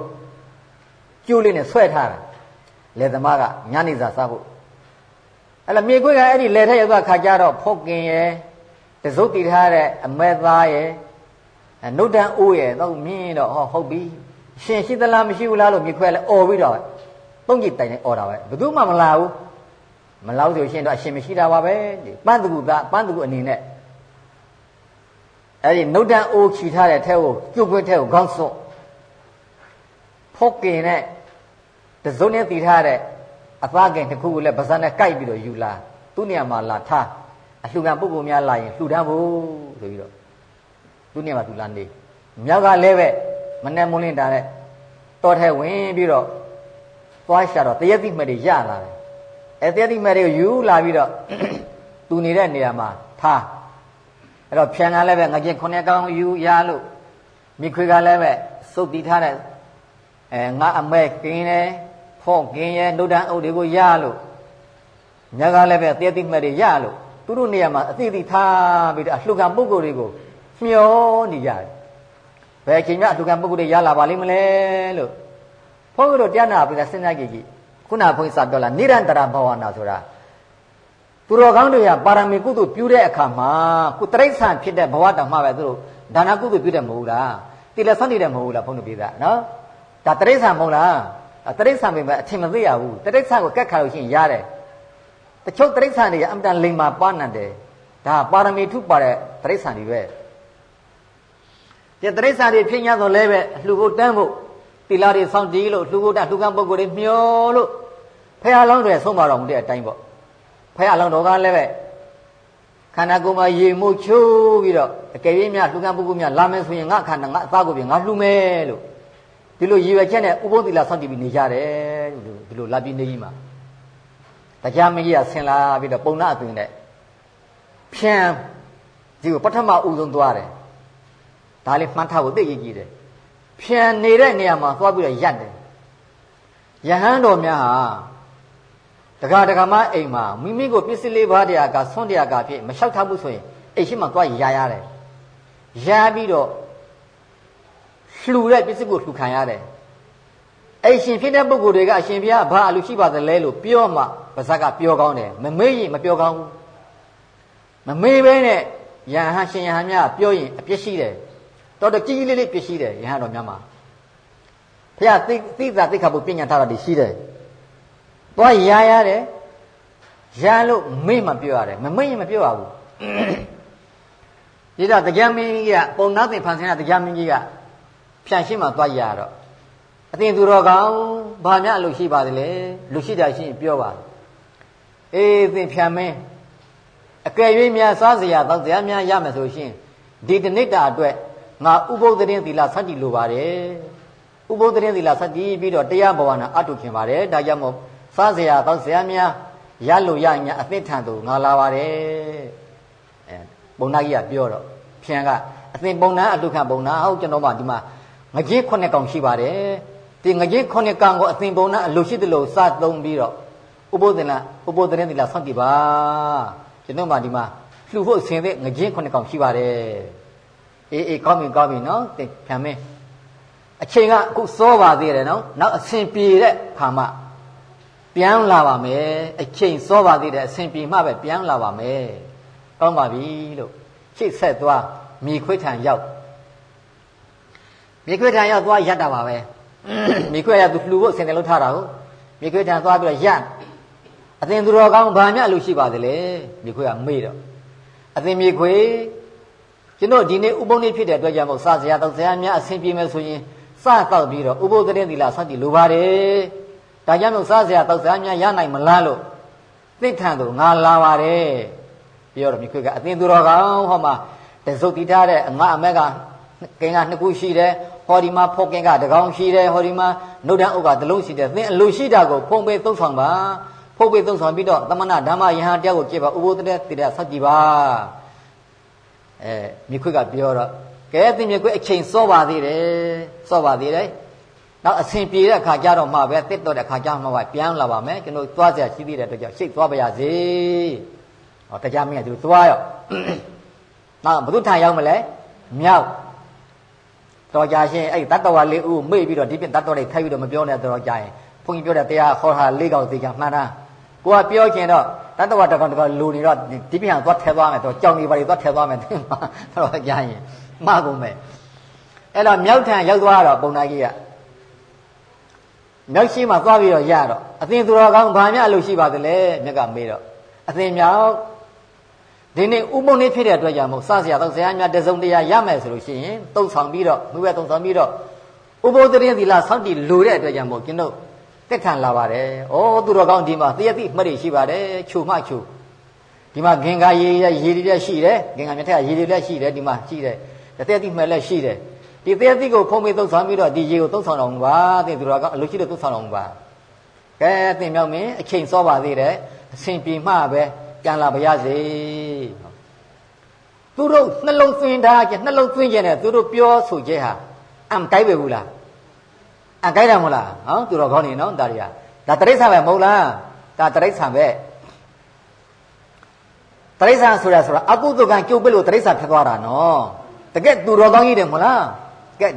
Speaker 1: ကျိုးလေးနဲ့ဆွဲထားတာလေသမားကညနေစာစားဖို့အဲ့လိုမြေခွေးကအဲ့ဒီလေထက်ရောက်ခါကြတော့ဖုတ်ကင်ရဲ့တစုပ်တည်ထားတဲ့အမဲသားရဲ့နှုတ်တန်အိုးရဲ့တော့မြင်းတော့ဟောဟုတ်ပြီရှင်ရှိသလားမရှိဘူးလားလို့မြေခွေးလည်းអော်ပြီးတော့သုံးကြည့်တိုင်နေអော်တာပဲဘယ်သူမှမလာဘူး မလောက်ဆိုရှင်တော့အရှင်မရှိတာပါပဲပန်းတကူသားပန်းတကူအနေနဲ့အဲ့ဒီနှုတ်တန်အိုးချီထားတဲ့ထဲကိုကျုပ်ခွေးထဲကိုခေါင်းစွန့်ဖုတ်ကင်နဲ့တစုံနဲ့တည်ထားတဲ့အသားကင်တစ်ခုကိုလည်းပါးစပ်နဲ့ကိုက်ပြီးတော့ယူလာသူ့နေရာမှာလာထားအလှူခံပုဂ္ဂိုလ်များလာရင်လှူဒန်းဖို့ဆိုပြီးတော့သူ့နေရာမှာသူလာနေမြောက်ကလည်းပဲမနဲ့မွန်းလင်းတာနဲ့တော်ထဲဝင်ပြီးတော့သွားရှာတော့တရက်တိမဲ့တွေရလာတယ် အဲတရက်တိမဲ့တွေကိုယူလာပြီးတော့သူနေတဲ့နေရာမှာထားအဲ့တော့ဖြန်ကလည်းပဲငကြင်ခုနှစ်ကောင်ယူရလို့မိခွေကလည်းပဲစုပ်တီးထားတဲ့အဲငါအမဲကင်းတယ်ဖော့ကင်းရဲ့နှုတ်တန်းအုပ်တွေကိုရလို့ညကလည်းပဲတဲတိမှတ်တွေရလို့သူတို့နေရာမှာအသိသိထားပြီးတော့အလှကံပုဂ္ဂိုလ်တွေကိုမျောနေကြတယ်ဘယ်အချိန်မှအလှကံပုဂ္ဂိုလ်တွေရလာပါလိမ့်မလဲလို့ဘုန်းကြီးတို့တရားနာပြီးစဉ်းစားကြည့်ကြည့် ခုနဘုန်းကြီးစပြောလာနိရန္တရဘဝနာဆိုတာသူတော်ကောင်းတွေကပါရမီကုသိုလ်ပြုတဲ့အခါမှာကုတရိษံဖြစ်တဲ့ဘဝတောင်မှပဲသူတို့ဒါနကုသိုလ်ပြုတယ်မဟုတ်လားတိလဆန်းနေတယ်မဟုတ်လားဘုန်းကြီးပြေတာနော်ဒါတရိษံမဟုတ်လားတရိษံပဲအထင်မသေးရဘူးတရိษံကိုကက်ခါလို့ရှိရင်ရတယ်တချို့တရိษံတွေအမှန်တန်လိမ်မာပါနတ်တယ်ဒါပါရမီထုပါတဲ့တရိษံတွေပဲဒီတရိษံတွေဖြစ်냐ဆိုလဲပဲလှူဖို့တန်းဖို့ တီလာတွေစောင့်တည်လို့လှူဖို့တလှူကံပုဂ္ဂိုလ်တွေမျောလို့ဖះလောင်းတွေဆုံးမတော်မူတဲ့အတိုင်းပေါ့ဖះလောင်းတော်ကလည်းပဲခန္ဓာကိုယ်မှာရေမှုချိုးပြီးတော့အကယ်၍များလှူကံပုဂ္ဂိုလ်များလာမယ်ဆိုရင်ငါခန္ဓာငါအသားကိုပြင်ငါလှူမယ်လို့ဒီလိုရည်ရွယ်ချက်နဲ့ဥပုသ္တိလာစောင့်တည်ပြီးနေကြတယ်လို့ဒီလိုလာပြီးနေကြီးမှာတရားမကြီးကဆင်လာပြီးတော့ပုံနာအသွင်နဲ့ဖြန်းဒီကိုပထမဦးဆုံးသွားတယ်ဒါလေးမှန်းထားဖို့သိရကြီးတယ် ဖြန်းနေတဲ့နေရာမှာသွားပြီးတော့ရက်တယ်ယဟန်တော်များဟာတက္ကဒကမအိမ်မှာမိမိကိုပစ္စည်းလေးပါးတရားကဆွန့်တရားကဖြစ်မလျှောက်ထားဘူးဆိုရင်အိမ်ရှိမှသွားရာရတယ်ရာပြီးတော့လှူတဲ့ပစ္စည်းကိုလှူခံရတယ်အဲ့ရှင်ဖြစ်တဲ့ပုဂ္ဂိုလ်တွေကအရှင်ဘုရားဘာအလိုရှိပါသလဲလို့ပြောမှပါဇက်ကပြောကောင်းတယ်မမေးရင်မပြောကောင်းဘူးမမေးဘဲနဲ့ယဟန်ရှင်ယဟန်များပြောရင်အပြစ်ရှိတယ် တော်တော်ကြီးကြီးလေးလေးပြစ်ရှိတယ်ယဟန်တော်များမှာဘုရားသိသိသာသိခါဖို့ပညာထားတာဒီရှိတယ်သွားရာရတယ်ရလို့မေ့မှပြောရတယ်မမေ့ရင်မပြောရဘူးဒီတော့တရားမင်းကြီးကပုံနာသိဖန်ဆင်းတဲ့တရားမင်းကြီးကဖြန့်ရှင်းမှသွားရတော့အသင်သူတော်ကောင်းဘာများအလို့ရှိပါသလဲလူရှိတာရှိရင်ပြောပါအေးသင်ဖြန့်မင်းအကယ်၍များစားစရာတောက်စရာများရမယ်ဆိုရှင်ဒီတနစ်တာအတွက် ငါဥပုသ္တရင်သီလစัจ jì လိုပါတယ်ဥပုသ္တရင်သီလစัจ jì ပြီးတော့တရားဘဝနာအထုခင်ပါတယ်ဒါကြောင့်မို့စားစရာတောက်စရာများရလို့ရညာအသစ်ထံသို့ငါလာပါတယ်အဲဘုံနာကြီးကပြောတော့ဖြန်ကအသင်ပုံနာအတုခံပုံနာဟုတ်ကျွန်တော်မှဒီမှာငကြီးခုနှစ်ကောင်ရှိပါတယ်ဒီငကြီးခုနှစ်ကောင်ကိုအသင်ပုံနာအလိုရှိသလိုစသုံးပြီးတော့ဥပုသနာဥပုသရင်သီလဆောက်တည်ပါကျွန်တော်မှဒီမှာလှူဖို့ဆင်တဲ့ငကြီးခုနှစ်ကောင်ရှိပါတယ် အေးအေးကောင်းပြီကောင်းပြီနော်သင်ဖြံမင်းအချိန်ကအခုစောပါသေးတယ်နော်နောက်အဆင်ပြေတဲ့ခါမှတပြန်လာပါမယ်အချိန်စောပါသေးတယ်အစဉ်ပြေမှပဲပြန်လာပါမယ်ကောင်းပါပြီလို့ရှေ့ဆက်သွားမြေခွေးထံရောက်မြေခွေးထံရောက်သွားရက်တာပါပဲမြေခွေးရသူလှူဖို့အစဉ်တယ်လို့ထားတာဟုတ်မြေခွေးထံသွားပြီးတော့ရက်အသင်သူတော်ကောင်းဘာမျှလူရှိပါသလဲမြေခွေးကမေးတော့အသင်မြေခွေး ကျွန်တော်ဒီနေ့ဥပုံနေ့ဖြစ်တဲ့အတွက်ကြောင့်မို့စစရာတောက်စရာများအဆင်ပြေမယ်ဆိုရင်စတောက်ပြီးတော့ဥပုသတဲ့သီလဆောက်တည်လိုပါတယ်ဒါကြောင့်မို့စစရာတောက်စရာများရနိုင်မလားလို့သိထံသူငါလာပါတယ်ပြောတော့မြေခွေးကအသင်သူတော်ကောင်းဟောမှာတစုတ်တီထားတဲ့အငါအမက်ကကင်ကနှစ်ခုရှိတယ်ဟောဒီမှာဖောက်ကင်ကတကောင်ရှိတယ်ဟောဒီမှာနှုတ်တန်းအုပ်ကတလုံးရှိတယ်သင်အလိုရှိတာကိုဖုံးပေးသုံးဆောင်ပါဖုတ်ပိသုံးဆောင်ပြီးတော့သမဏဓမ္မယဟန်တရားကိုကြည့်ပါဥပုသတဲ့တရားဆောက်ကြည့်ပါ အဲမြေခွေကပြောတော့ကဲသင်မြေခွေအချိန်စောပါသေးတယ်စောပါသေးတယ်နောက်အစဉ်ပြေတဲ့အခါကျတော့မှပဲတစ်တော့တဲ့အခါကျမှပဲပြန်လာပါမယ်ကျွန်တော်သွားစရာရှိသေးတဲ့အတွက်ကြောင့်ရှိတ်သွားပါရစေဟောတရားမင်းကသူသွားရောနောက်ဘုသူထံရောက်မလဲမြောက်တော်ကြရှင်အဲ့တတ္တဝါလေးဦးမေ့ပြီးတော့ဒီပြင်တတ္တဝါတွေထိုက်ပြီးတော့မပြောနဲ့တော်ကြရင်ဘုန်းကြီးပြောတဲ့တရားခေါ်တာလေးကောင်သေးချာမှန်တာ ကိုကပြောချင်တော့တတ္တဝတကောင်တကောင်လူနေတော့ဒီပြန်သွားထဲသွားမယ်တော့ကြောင်နေပါလေသွားထဲသွားမယ်ဒီမှာတော့ကြားရင်မှားကုန်မယ်အဲ့တော့မြောက်ထံရောက်သွားတော့ပုံနာကြီးကမြောက်ရှိမှသွားပြီးတော့ရတော့အသင်သူတော်ကောင်းဘာများအလုပ်ရှိပါသလဲမြတ်ကမေးတော့အသင်မြောက်ဒီနေ့ဥပုံနေဖြစ်တဲ့အတွက်ကြောင့်မို့စစရာတော့ဆရာများတစုံတရာရမယ်ဆိုလို့ရှိရင်တုံဆောင်ပြီးတော့မြွေတုံဆောင်ပြီးတော့ဥပုသတိသီလစောင့်တည်လိုတဲ့အတွက်ကြောင့်မို့ကျွန်တော် တက်ထန်လာပါတယ်။ဩသူတော်ကောင်းဒီမှာတရတိမှတ်ရရှိပါတယ်။ခြုံမှခြုံဒီမှာဂင်္ဂါရေရေတွေလည်းရှိတယ်။ဂင်္ဂါမြတ်ထက်ရေတွေလည်းရှိတယ်ဒီမှာရှိတယ်။တရတိမှတ်လည်းရှိတယ်။ဒီတရတိကိုဖုံးပြီးသုံးဆောင်ပြီးတော့ဒီရေကိုသုံးဆောင်တော်မူပါ။တဲ့သူတော်ကောင်းအလိုရှိလို့သုံးဆောင်တော်မူပါ။ကဲသင်မြောက်မင်းအချိန်စောပါသေးတယ်။အစဉ်ပြေမှပဲပြန်လာပါရစေ။သူတို့နှလုံးသွင်းထားခြင်းနှလုံးသွင်းခြင်းနဲ့သူတို့ပြောဆိုခြင်းဟာအမ်တိုက်ပဲဘူးလား အကြိုက်တယ်မဟုတ်လားဟောသူတော်ကောင်းနေနော်ဒါတွေကဒါတရိစ္ဆာန်ပဲမဟုတ်လားဒါတရိစ္ဆာန်ပဲတရိစ္ဆာန်ဆိုတာဆိုတာအကုသကံကျုပ်ပစ်လို့တရိစ္ဆာန်ဖြစ်သွားတာနော်တကယ်သူတော်ကောင်းကြီးတယ်မဟုတ်လားကဲ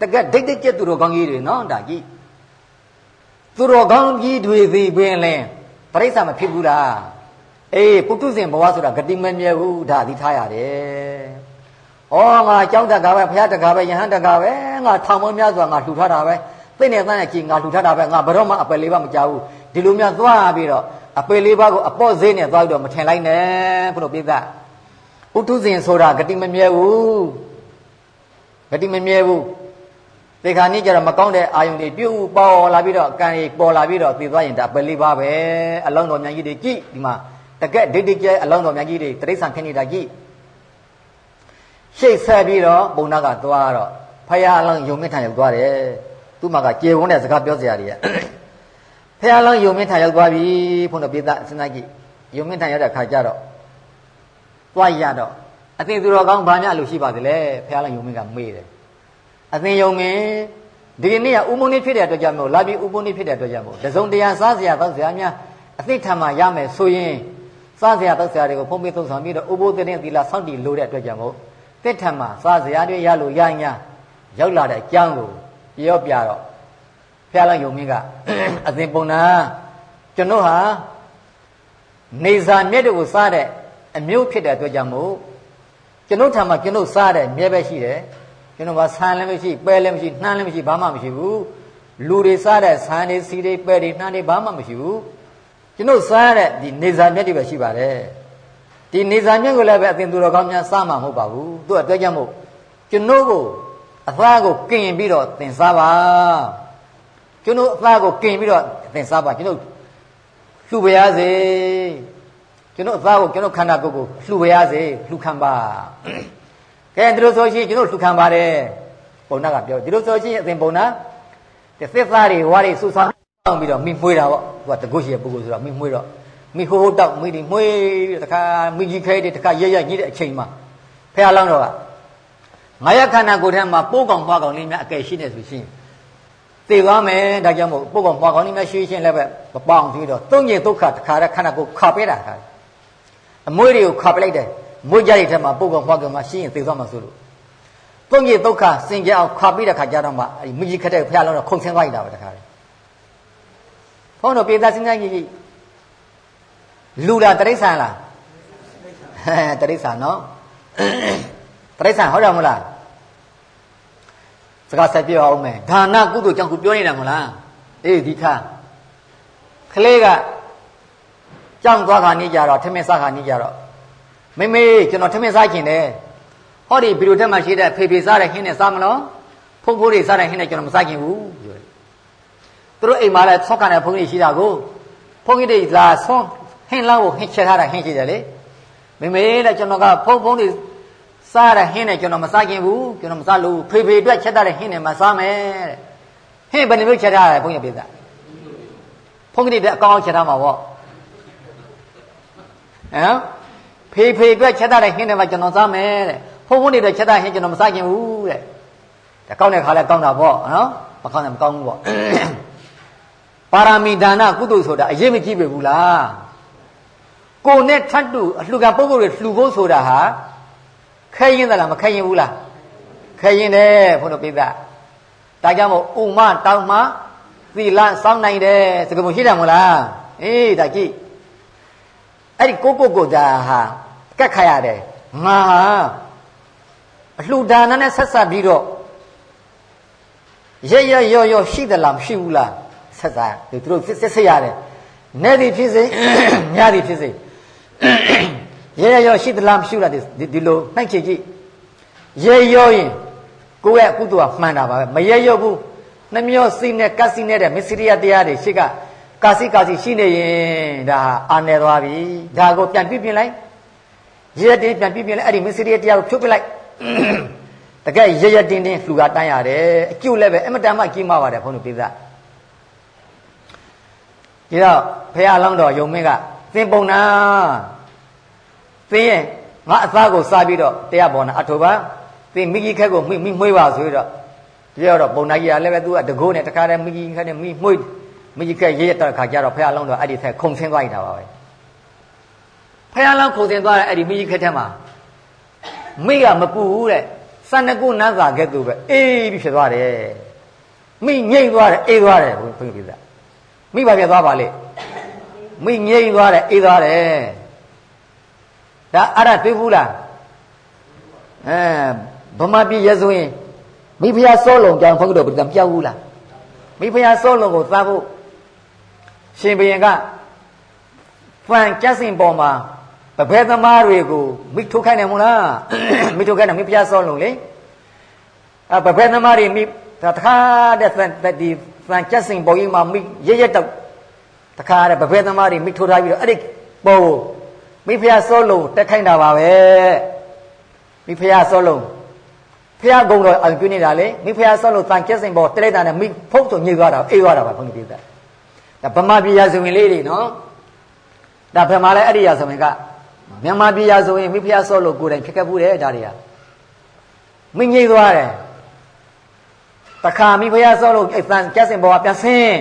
Speaker 1: တကယ်ဒိတ်ဒိတ်ကျက်သူတော်ကောင်းကြီးတွေနော်ဒါကြီးသူတော်ကောင်းကြီးတွေသည်ပင်လဲတရိစ္ဆာန်မဖြစ်ဘူးလားအေးပုထုဇဉ်ဘဝဆိုတာဂတိမမြဲဘူးဒါသိထားရတယ်ဩငါကြောင်းတကားပဲဘုရားတကားပဲယဟန်တကားပဲငါထောင်မများစွာငါလှူထားတာပဲ သိနေသားနဲ့ကြည်ငါလှူထားတာပဲငါဘယ်တော့မှအပယ်လေးပါမကြောက်ဘူးဒီလိုများသွားပြီးတော့အပယ်လေးပါကိုအပေါ့ဈေးနဲ့သွားပြီးတော့မထင်လိုက်နဲ့ဘုလိုပြသဥထုဇဉ်ဆိုတာဂတိမမြဲဘူးဂတိမမြဲဘူးသေခါနေ့ကျတော့မကောင်းတဲ့အာယုန်တွေပြုတ်ပေါ်လာပြီးတော့ကံတွေပေါ်လာပြီးတော့သိသွားရင်ဒါပယ်လေးပါပဲအလောင်းတော်မြတ်ကြီးတွေကြည့်ဒီမှာတကက်ဒိတ်ဒိတ်ကျဲအလောင်းတော်မြတ်ကြီးတွေတိရစ္ဆာန်ခင်းနေတာကြည့်ရှိတ်ဆက်ပြီးတော့ပုံနာကသွားတော့ဖယားအလောင်းယုံမြင့်ထံရောက်သွားတယ် သူ့မှာကကျေဝန်းတဲ့စကားပြောစရာတွေကဖះလောင်းယုံမင်းထံရောက်သွားပြီဖုန်းတော်ပိသစဉ်းစားကြည့်ယုံမင်းထံရောက်တဲ့ခါကျတော့သွားရတော့အသင်သူတော်ကောင်းဘာများလို့ရှိပါသလဲဖះလောင်းယုံမင်းကမေးတယ်အသင်ယုံမင်းဒီနေ့ကဥပုံနေဖြစ်တဲ့အတွက်ကြောင့်မို့လာပြီးဥပုံနေဖြစ်တဲ့အတွက်ကြောင့်မို့တစုံတရာစားစရာတောက်စရာများအသိထံမှာရမယ်ဆိုရင်စားစရာတောက်စရာတွေကိုဖုံးပေးသုံးဆောင်ပြီးတော့ဥပုသ်တဲ့သီလစောင့်တည်လို့တဲ့အတွက်ကြောင့်မို့တစ်ထံမှာစားစရာတွေရလို့ရညာရောက်လာတဲ့အကြောင်းကို ပြောပြတော့ဖျားလိုက်ယုံမင်းကအသင်ပုံနာကျွန်တော်ဟာနေစာမြက်တွေကိုစားတဲ့အမျိုးဖြစ်တဲ့အတွက်ကြောင့်မို့ကျွန်တော်ထံမှာကျွန်တော်စားတဲ့မြဲပဲရှိတယ်ကျွန်တော်ကဆန်လည်းမရှိပဲလည်းမရှိနှမ်းလည်းမရှိဘာမှမရှိဘူးလူတွေစားတဲ့ဆန်တွေစီတွေပဲတွေနှမ်းတွေဘာမှမရှိဘူးကျွန်တော်စားတဲ့ဒီနေစာမြက်တွေပဲရှိပါတယ်ဒီနေစာမြက်ကိုလည်းပဲအသင်သူတော်ကောင်းများစားမှာမဟုတ်ပါဘူးသူကအတွက်ကြောင့်မို့ကျွန်တော်ကို အသားကိုกินပြီးတော့သင်စားပါကျွန်တော်အသားကိုกินပြီးတော့သင်စားပါကျွန်တော်လှူပါရစေကျွန်တော်အသားကိုကျွန်တော်ခန္ဓာကိုယ်ကိုလှူပါရစေလှူခံပါကဲဒီလိုဆိုရှင်ကျွန်တော်လှူခံပါတယ်ပုံနာကပြောဒီလိုဆိုရှင်အသင်ပုံနာဒီသစ္စာတွေဝါတွေစူဆောင်းပြီးတော့မိမွှေးတာပေါ့သူကတကုရှိရဲ့ပုဂ္ဂိုလ်ဆိုတော့မိမွှေးတော့မိဟိုးတောက်မိဒီမွှေးတခါမိကြီးခဲတွေတခါရရညှိတဲ့အချိန်မှာဖះလောင်းတော့က ငါရခန္ဓာကိုယ်ထဲမှာပိုးကောင်ပွားကောင်လေးများအကယ်ရှိနေဆိုရှင်သေသွားမယ်ဒါကြောင့်မို့ပိုးကောင်ပွားကောင်လေးများရှိရှင်လည်းပဲမပေါအောင်ပြီးတော့သုံးညဒုက္ခတခါတည်းခန္ဓာကိုယ်ခါပေးတာခါအမွေးတွေကိုခါပလိုက်တယ်မွေးကြတဲ့ထဲမှာပိုးကောင်ပွားကောင်မှာရှိရင်သေသွားမှာဆိုလို့သုံးညဒုက္ခစင်ကြအောင်ခါပေးတဲ့ခါကျတော့မှအဲဒီမြကြီးခက်တဲ့ဖျားလုံးတော့ခုန်ဆင်းသွားရတာပဲတခါတည်းဘုန်းတော်ပြေသားစဉ်းစားကြည့်ကြည့်လူလားတရိษံလားဟဲတရိษံနော် တရိษံဟုတ်တယ်မလားစကားဆက်ပြောအောင်မယ်ဒါနကုသိုလ်ကြောင့်ခုပြောနေတာမလားအေးဒီခါကလေးကကြောင်းသွားခါနေကြတော့ထမင်းစားခါနေကြတော့မေမေကျွန်တော်ထမင်းစားခင်တယ်ဟောဒီဗီဒီယိုထဲမှာရှိတဲ့ဖေဖေစားတဲ့ဟင်းနဲ့စားမလို့ဖုန်းဖိုးတွေစားတဲ့ဟင်းနဲ့ကျွန်တော်မစားခင်ဘူးပြောတယ်သူတို့အိမ်မှာလည်းဆောက်ကန်တဲ့ဖုန်းကြီးရှိတာကိုဖုန်းကြီးတွေလာဆွန်းဟင်းလောက်ကိုဟင်းချက်ထားတာဟင်းရှိတယ်လေမေမေတဲ့ကျွန်တော်ကဖုန်းဖုန်းတွေ စားတဲ့ဟင်းနဲ့ကျွန်တော်မစားခင်ဘူးကျွန်တော်မစားလို့ဖေဖေအတွက်ချက်ထားတဲ့ဟင်းနဲ့မစားမယ်တဲ့ဟင်းဘယ်နှမျိုးချက်ထားရလဲဘုန်းကြီးပြသဖုန်းကြီးတွေအကောင်းချက်ထားမှာပေါ့ဟမ်ဖေဖေအတွက်ချက်ထားတဲ့ဟင်းနဲ့မှကျွန်တော်စားမယ်တဲ့ဖုန်းဖုန်းတွေအတွက်ချက်ထားဟင်းကျွန်တော်မစားခင်ဘူးတဲ့ဒါကောင်းတဲ့ခါလဲကောင်းတာပေါ့နော်မကောင်းတယ်မကောင်းဘူးပေါ့ပါရမီဒါနကုသိုလ်ဆိုတာအရေးမကြီးပဲဘူးလားကိုနဲ့ထတ်တူအလှူကပုဂ္ဂိုလ်တွေလှူဖို့ဆိုတာဟာ ခဲရင်သလားမခဲရင်ဘူးလားခဲရင်တယ်ဘုန်းတော်ပိဿဒါကြောင့်မို့ဥမတောင်းမှသီလစောင်းနိုင်တယ်စကားမရှိတယ်မလားအေးဒါကြည့်အဲ့ဒီကိုကိုကိုဒါဟာကက်ခါရတယ်ငါဟာအလှူဒါနနဲ့ဆက်ဆက်ပြီးတော့ရရရောရောရှိသလားမရှိဘူးလားဆက်စားသူတို့စစ်စစ်ရတယ်နေသည်ဖြစ်စေညသည်ဖြစ်စေ ရရရောရှိသလားမရှိဘူးလားဒီလိုနှိုက်ချကြည့်ရရောရင်ကိုယ့်ရဲ့ကုသိုလ်ကမှန်တာပါပဲမရရောဘူးနှမျောစိနဲ့ကတ်စိနဲ့တဲ့မစ္စရိယတရားတွေရှိကကာစီကာစီရှိနေရင်ဒါအာနယ်သွားပြီဒါကိုပြန်ပြပြင်လိုက်ရရတင်ပြန်ပြပြင်လိုက်အဲ့ဒီမစ္စရိယတရားကိုဖြုတ်ပြလိုက်တကယ်ရရတင်တင်လှူကတန်းရတယ်အကျုပ်လည်းပဲအမတန်မှကြီးမားပါတယ်ဘုန်းတော်ပိသဒီတော့ဖះလောင်းတော်ယုံမင်းကသင်ပုံနာ သင်ရဲ့ငါအသားကိုစားပြီးတော့တရားပေါ်နာအထောပါသင်မိကြီးခက်ကိုမိမိမွှေးပါဆိုတော့ပြောတော့ပုံနာကြီးကလည်းပဲသူကတကိုးနဲ့တခါတည်းမိကြီးခက်နဲ့မိမွှေးမိကြီးခက်ရေးရတဲ့ခါကျတော့ဖះလောင်းတော်အဲ့ဒီဆက်ခုံဆင်းသွားရတာပါပဲဖះလောင်းခုံဆင်းသွားတဲ့အဲ့ဒီမိကြီးခက်ထဲမှာမိကမပူဘူးတဲ့စန္ဒကုနတ်သာကဲ့သို့ပဲအေးပြီးဖြစ်သွားတယ်မိငိမ့်သွားတယ်အေးသွားတယ်ဘုန်းကြီးပြတာမိဘာပြသွားပါလေမိငိမ့်သွားတယ်အေးသွားတယ် ဒါအဲ့ဒါသိဘူးလားအဲဗမာပြည်ရဆိုရင်မိဖုရားစောလုံကြောင်ဘုန်းကြီးတို့ဘယ်တံပြောက်ဘူးလားမိဖုရားစောလုံကိုသားဖို့ရှင်ဘုရင်ကဖန်ကျက်စင်ပေါ်မှာပဖဲသမားတွေကိုမိထုတ်ခိုင်းတယ်မို့လားမိထုတ်ခိုင်းတယ်မိဖုရားစောလုံလေအပဖဲသမားတွေမိတခါတဲ့ဒီဖန်ကျက်စင်ပေါ်ကြီးမှာမိရရတော့တခါတဲ့ပဖဲသမားတွေမိထုတ်ထားပြီးတော့အဲ့ဒီပေါ် မိဖုရားစောလုံတက်ခိုင်းတာပါပဲမိဖုရားစောလုံဖះကုံတော်အပြုနေတာလေမိဖះဆောက်လို့တန်ကျက်စင်ပေါ်တိလိုက်တာနဲ့မိဖုတ်ဆိုညှိသွားတာအေးသွားတာပါဘုန်းကြီးပြတဲ့ဒါဗမာပြည်ရာဇဝင်လေးတွေနော်ဒါဖះမှာလဲအဲ့ဒီရာဇဝင်ကမြန်မာပြည်ရာဇဝင်မိဖះဆောက်လို့ကိုယ်တိုင်ဖြစ်ခဲ့ဘူးတဲ့ဒါတွေကမိညှိသွားတယ်တခါမိဖះဆောက်လို့အဲ့တန်ကျက်စင်ပေါ်ကပြန်ဆင်း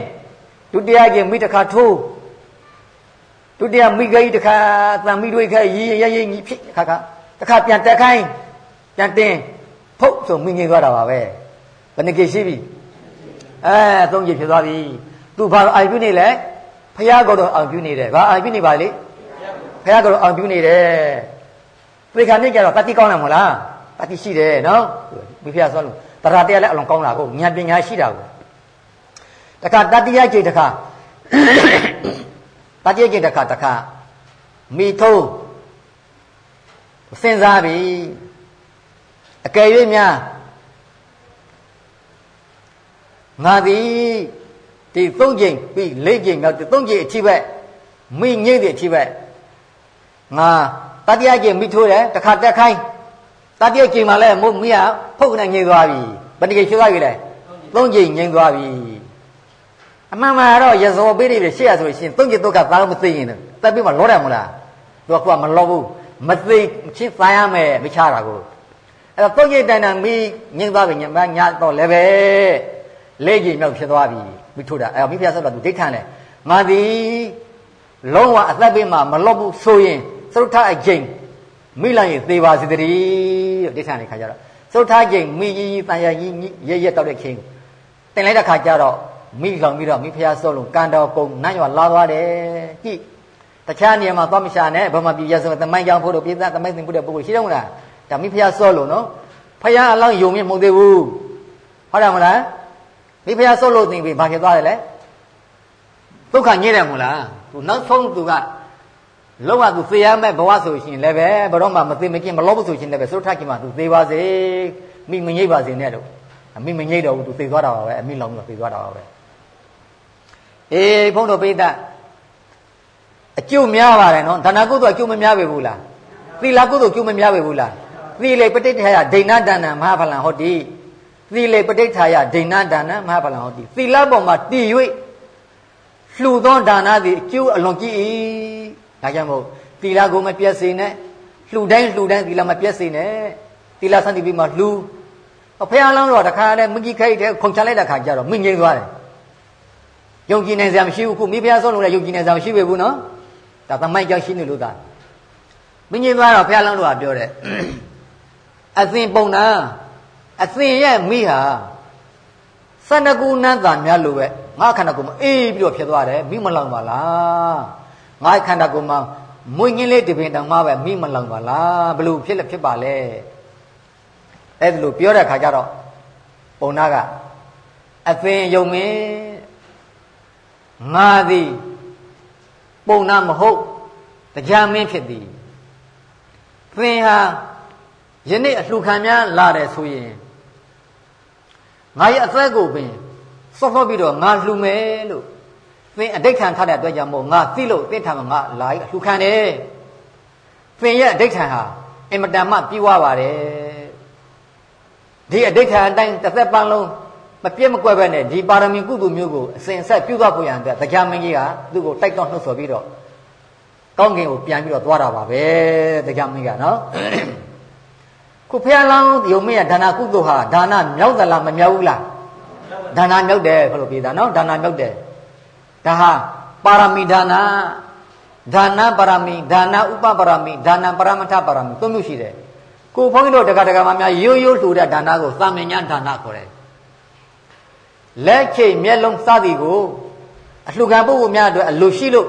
Speaker 1: ဒုတိယကျင်မိတခါထိုး ဒုတိယမိဂိတ်တခါတန်မိတွေခဲရေးရရေးကြီးဖြစ်ခါခါတခါပြန်တက်ခိုင်းပြန်တင်းဖုတ်ဆိုမိငိမ့်သွားတာပါပဲဘယ်နှကိရှိပြီအဲသုံးကြိဖြစ်သွားပြီသူဘာအာပြုနေလဲဖះကတော့အာပြုနေတယ်ဘာအာပြုနေပါလေဖះကတော့အာပြုနေတယ်ပြေခါနေကြတော့တတိကောင်းတယ်မဟုတ်လားတတိရှိတယ်နော်မိဖះဆောလို့တရားတရားလည်းအလွန်ကောင်းတာကိုဉာဏ်ပညာရှိတာကိုတခါတတိယကြိတ်တခါ တတိယကြိတ်တခါတခါမိထုံးစဉ်းစားပြီအကယ်၍များငါသည်ဒီသုံးချိန်ပြီးလေးချိန်နောက်သုံးချိန်အထိပဲမိငိမ့်တဲ့အထိပဲငါတတိယချိန်မိထိုးတယ်တခါတက်ခိုင်းတတိယချိန်မှလည်းမုတ်မိရဖုတ်နဲ့ငိမ့်သွားပြီဘယ်တကယ်ရှိသွားပြီလဲသုံးချိန်ငိမ့်သွားပြီ အမှန်မှန်တော့ရဇောပေးနေပြီရှေ့ရဆိုရှင်သုံးချိန်တော့ကသားမသိရင်တက်ပြီးမှလောတယ်မလားသူကမလောဘူးမသိချင်းသားရမယ်မချတာကိုအဲ့တော့ပုတ်ရိတ်တန်တန်မိငင်းသွားပြီညမညတော့လည်းပဲလက်ကြီးမြောက်ဖြစ်သွားပြီမိထုတ်တာအဲ့တော့မိဖုရားဆောက်တော့သူဒိဋ္ဌံလေငါသည်လုံးဝအသက်ပေးမှမလွတ်ဘူးဆိုရင်သုထအကျိန်မိလိုက်ရင်သေပါစေတည်းလို့ဒိဋ္ဌံလေခါကြတော့သုထအကျိန်မိကြီးကြီးတန်ရကြီးရရက်တောက်တဲ့ချင်းတင်လိုက်တဲ့ခါကျတော့ မိလောင်ပြီးတော့မိဖုရားစောလုံးကန်တော်ကုံနတ်ရွာလာသွားတယ်ကြည့်တခြားနေရာမှာသွားမရှာနဲ့ဗမာပြည်ရဆိုသမိုင်းကြောင်ဖို့တို့ပြည်သားသမိုင်းသင်ဖို့တဲ့ပုဂ္ဂိုလ်ရှိတယ်မလားဒါမိဖုရားစောလုံးနော်ဖုရားအလောင်းယုံမြင့်မဟုတ်သေးဘူးဟုတ်တယ်မလားမိဖုရားစောလို့သိပြီဘာဖြစ်သွားတယ်လဲဒုက္ခညစ်တယ်မလားသူနောက်ဆုံးသူကလောကသူသေရမဲ့ဘဝဆိုရှင်လည်းပဲဘရောမှမသိမကင်းမလောဘဆိုရှင်လည်းပဲသုထခင်မှာသူသေပါစေမိမငိမ့်ပါစေနဲ့တော့အမိမငိမ့်တော့ဘူးသူသေသွားတာပါပဲအမိလောင်ပြီးသေသွားတာပါပဲ အေးဘုန်းတော်ပိဋကအကျုပ်များပါတယ်နော်ဒါနကုသိုလ်အကျုပ်မများပဲဘူးလားသီလကုသိုလ်အကျုပ်မများပဲဘူးလားသီလေပဋိဋ္ဌာယဒိဏဒါနမဟာဖလံဟောတိသီလေပဋိဋ္ဌာယဒိဏဒါနမဟာဖလံဟောတိသီလပေါ်မှာတည်၍လှူသောဒါနသည်အကျိုးအလွန်ကြီး၏ဒါကြောင့်မို့သီလကိုမပြတ်စေနဲ့လှူတိုင်းလှူတိုင်းသီလမပြတ်စေနဲ့သီလစံတိပြီးမှလှူအဖေအလောင်းတော့တခါတည်းမကြီးခိုက်တဲ့ခုံချလိုက်တဲ့ခါကျတော့မိငိမ့်သွားတယ် ယုံကြည်နိုင်စရာမရှိဘူးခုမိဖုရားဆုံးလို့လည်းယုံကြည်နိုင်စရာမရှိပဲဘူးနော်ဒါသမိုင်းကြောင့်ရှိနေလို့သာမငြိမ်သွားတော့ဘုရားလောင်းတော်ကပြောတယ်အသင်ပုံနာအသင်ရဲ့မိဟာစန္ဒကူနန်းသာများလို့ပဲငါခန္ဓာကိုယ်မအေးပြီးတော့ဖြစ်သွားတယ်မိမလောင်ပါလားငါခန္ဓာကိုယ်မှာမွေငင်းလေးတပင်တောင်မှပဲမိမလောင်ပါလားဘလို့ဖြစ်လဲဖြစ်ပါလဲအဲ့ဒါလို့ပြောတဲ့ခါကျတော့ပုံနာကအသင်ယုံမင်း ငါသည်ပုံနာမဟုတ်တရားမင်းဖြစ်သည်သင်ဟာယနေ့အလှခံများလာတယ်ဆိုရင်ငါရဲ့အသက်ကိုပင်စောစောပြီးတော့ငါလှူမယ်လို့သင်အဋိဋ္ဌံထားတဲ့အတွက်ကြောင့်မို့ငါသိလို့သင်ထံမှာငါလာအလှခံတယ်သင်ရဲ့အဋိဋ္ဌံဟာအင်မတန်မှပြီးွားပါတယ်ဒီအဋိဋ္ဌံအတိုင်းတစ်သက်ပန်းလုံး မပြည့်မကွက်ပဲနဲ့ဒီပါရမီကုသိုလ်မျိုးကိုအစဉ်ဆက်ပြုသွားဖို့ရန်အတွက်တရားမင်းကြီးကသူ့ကိုတိုက်တော့နှုတ်ဆော်ပြီးတော့ကောင်းကင်ကိုပြန်ပြီးတော့သွားတာပါပဲတရားမင်းကနော်ခုဖះလောင်းယုံမရဒါနာကုသိုလ်ဟာဒါနာမြောက်သလားမမြောက်ဘူးလားဒါနာမြောက်တယ်ခလို့ပြေးတာနော်ဒါနာမြောက်တယ်ဒါဟာပါရမီဒါနာဒါနပါရမီဒါနဥပပါရမီဒါနပရမထပါရမီသုံးမျိုးရှိတယ်ကိုဘုန်းကြီးတို့တက္ကတက္ကမများရိုးရိုးလှူတဲ့ဒါနကိုသာမညဒါနခေါ်တယ် လက်ချိတ်မျက်လုံးစသည်ကိုအလှခံပုဂ္ဂိုလ်များအတွက်အလိုရှိလို့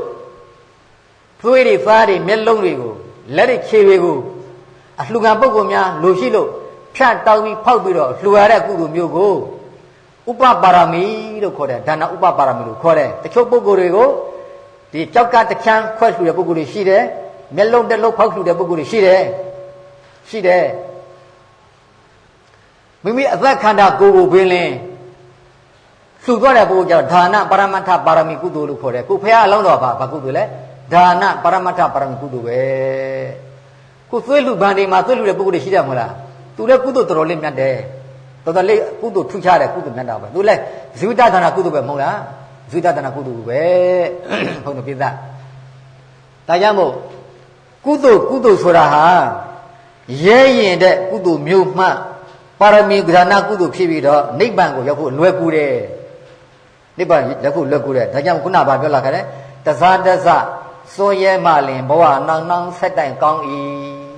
Speaker 1: သွေးတွေသားတွေမျက်လုံးတွေကိုလက်တွေခြေတွေကိုအလှခံပုဂ္ဂိုလ်များလိုရှိလို့ဖြတ်တောင်းပြီးဖောက်ပြီးတော့လှူရတဲ့ကုသိုလ်မျိုးကိုဥပပါရမီလို့ခေါ်တယ်ဒါနဥပပါရမီလို့ခေါ်တယ်တချို့ပုဂ္ဂိုလ်တွေကိုဒီကြောက်ကတချမ်းခွက်လှူတဲ့ပုဂ္ဂိုလ်တွေရှိတယ်မျက်လုံးတစ်လုံးဖောက်လှူတဲ့ပုဂ္ဂိုလ်တွေရှိတယ်ရှိတယ်မိမိအသက်ခန္ဓာကိုယ်ကိုပင်လင်း လှူသွားတဲ့ပုဂ္ဂိုလ်ကျတော့ဒါနပရမတ္ထပါရမီကုသိုလ်လို့ခေါ်တယ်ကိုဖះအလောင်းတော်ဘာဘာကုသိုလ်လဲဒါနပရမတ္ထပါရမီကုသိုလ်ပဲခုသွေးလူဗန်တွေမှာသွေးလူတဲ့ပုဂ္ဂိုလ်တွေရှိတယ်မဟုတ်လားသူလည်းကုသိုလ်တော်တော်လေးမြတ်တယ်တော်တော်လေးကုသိုလ်ထူးခြားတယ်ကုသိုလ်မြတ်တာပဲသူလည်းဇိဝိတဒါနကုသိုလ်ပဲမဟုတ်လားဇိဝိတဒါနကုသိုလ်ပဲဟုတ်တယ်ပြသဒါကြောင့်မို့ကုသိုလ်ကုသိုလ်ဆိုတာဟာရဲရင်တဲ့ကုသိုလ်မျိုးမှပါရမီဂရဏကုသိုလ်ဖြစ်ပြီးတော့နိဗ္ဗာန်ကိုရောက်ဖို့လွယ်ကူတယ် နိဗ္ဗာန်ရောက်ဖို့လွယ်ကူတယ်ဒါကြောင့်ခုနကပြောလာခဲ့တယ်တစားတစစိုးရဲမှလင်ဘဝနောင်နောင်ဆက်တိုင်ကောင်း၏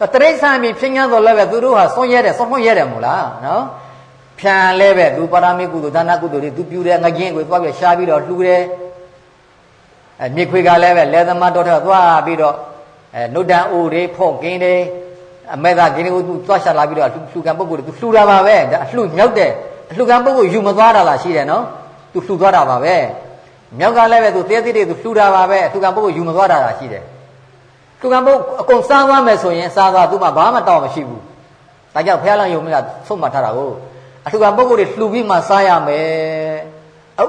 Speaker 1: တရိษံမြဖြစ်ငန်းတော်လည်းပဲသူတို့ဟာစွန့်ရဲတယ်စွန့်ဖွင့်ရဲတယ်မို့လားနော်ဖြံလဲပဲသူပါရမီကုသိုလ်ဒါနကုသိုလ်တွေသူပြုတယ်ငကင်းကိုသွားပြီးရှားပြီးတော့လှူတယ်အဲမြေခွေကလည်းပဲလဲသမားတော်ထသွားပြီးတော့အဲနုဒံအိုတွေဖော့ကင်းတယ်အမေသာကင်းကိုသူသွားရှာလာပြီးတော့လှူကံပုဂ္ဂိုလ်တွေသူလှူတာပါပဲဒါအလှူမြောက်တယ်အလှူကံပုဂ္ဂိုလ်ယူမသွားတာလားရှိတယ်နော် သူလှူသွားတာပါပဲမြောက်ကလည်းပဲသူသေးသေးတွေသူလှူတာပါပဲအလှူကံပုဂ္ဂိုလ်ယူမသွားတာလားရှိတယ်လှူကံပုဂ္ဂိုလ်အကုန်စားသွားမယ်ဆိုရင်စားသွားသူမှဘာမှတောင်းမရှိဘူးဒါကြောင့်ဘုရားလမ်းယုံမကဆုံးမထားတာကိုအလှူကံပုဂ္ဂိုလ်တွေလှူပြီးမှစားရမယ်အဥ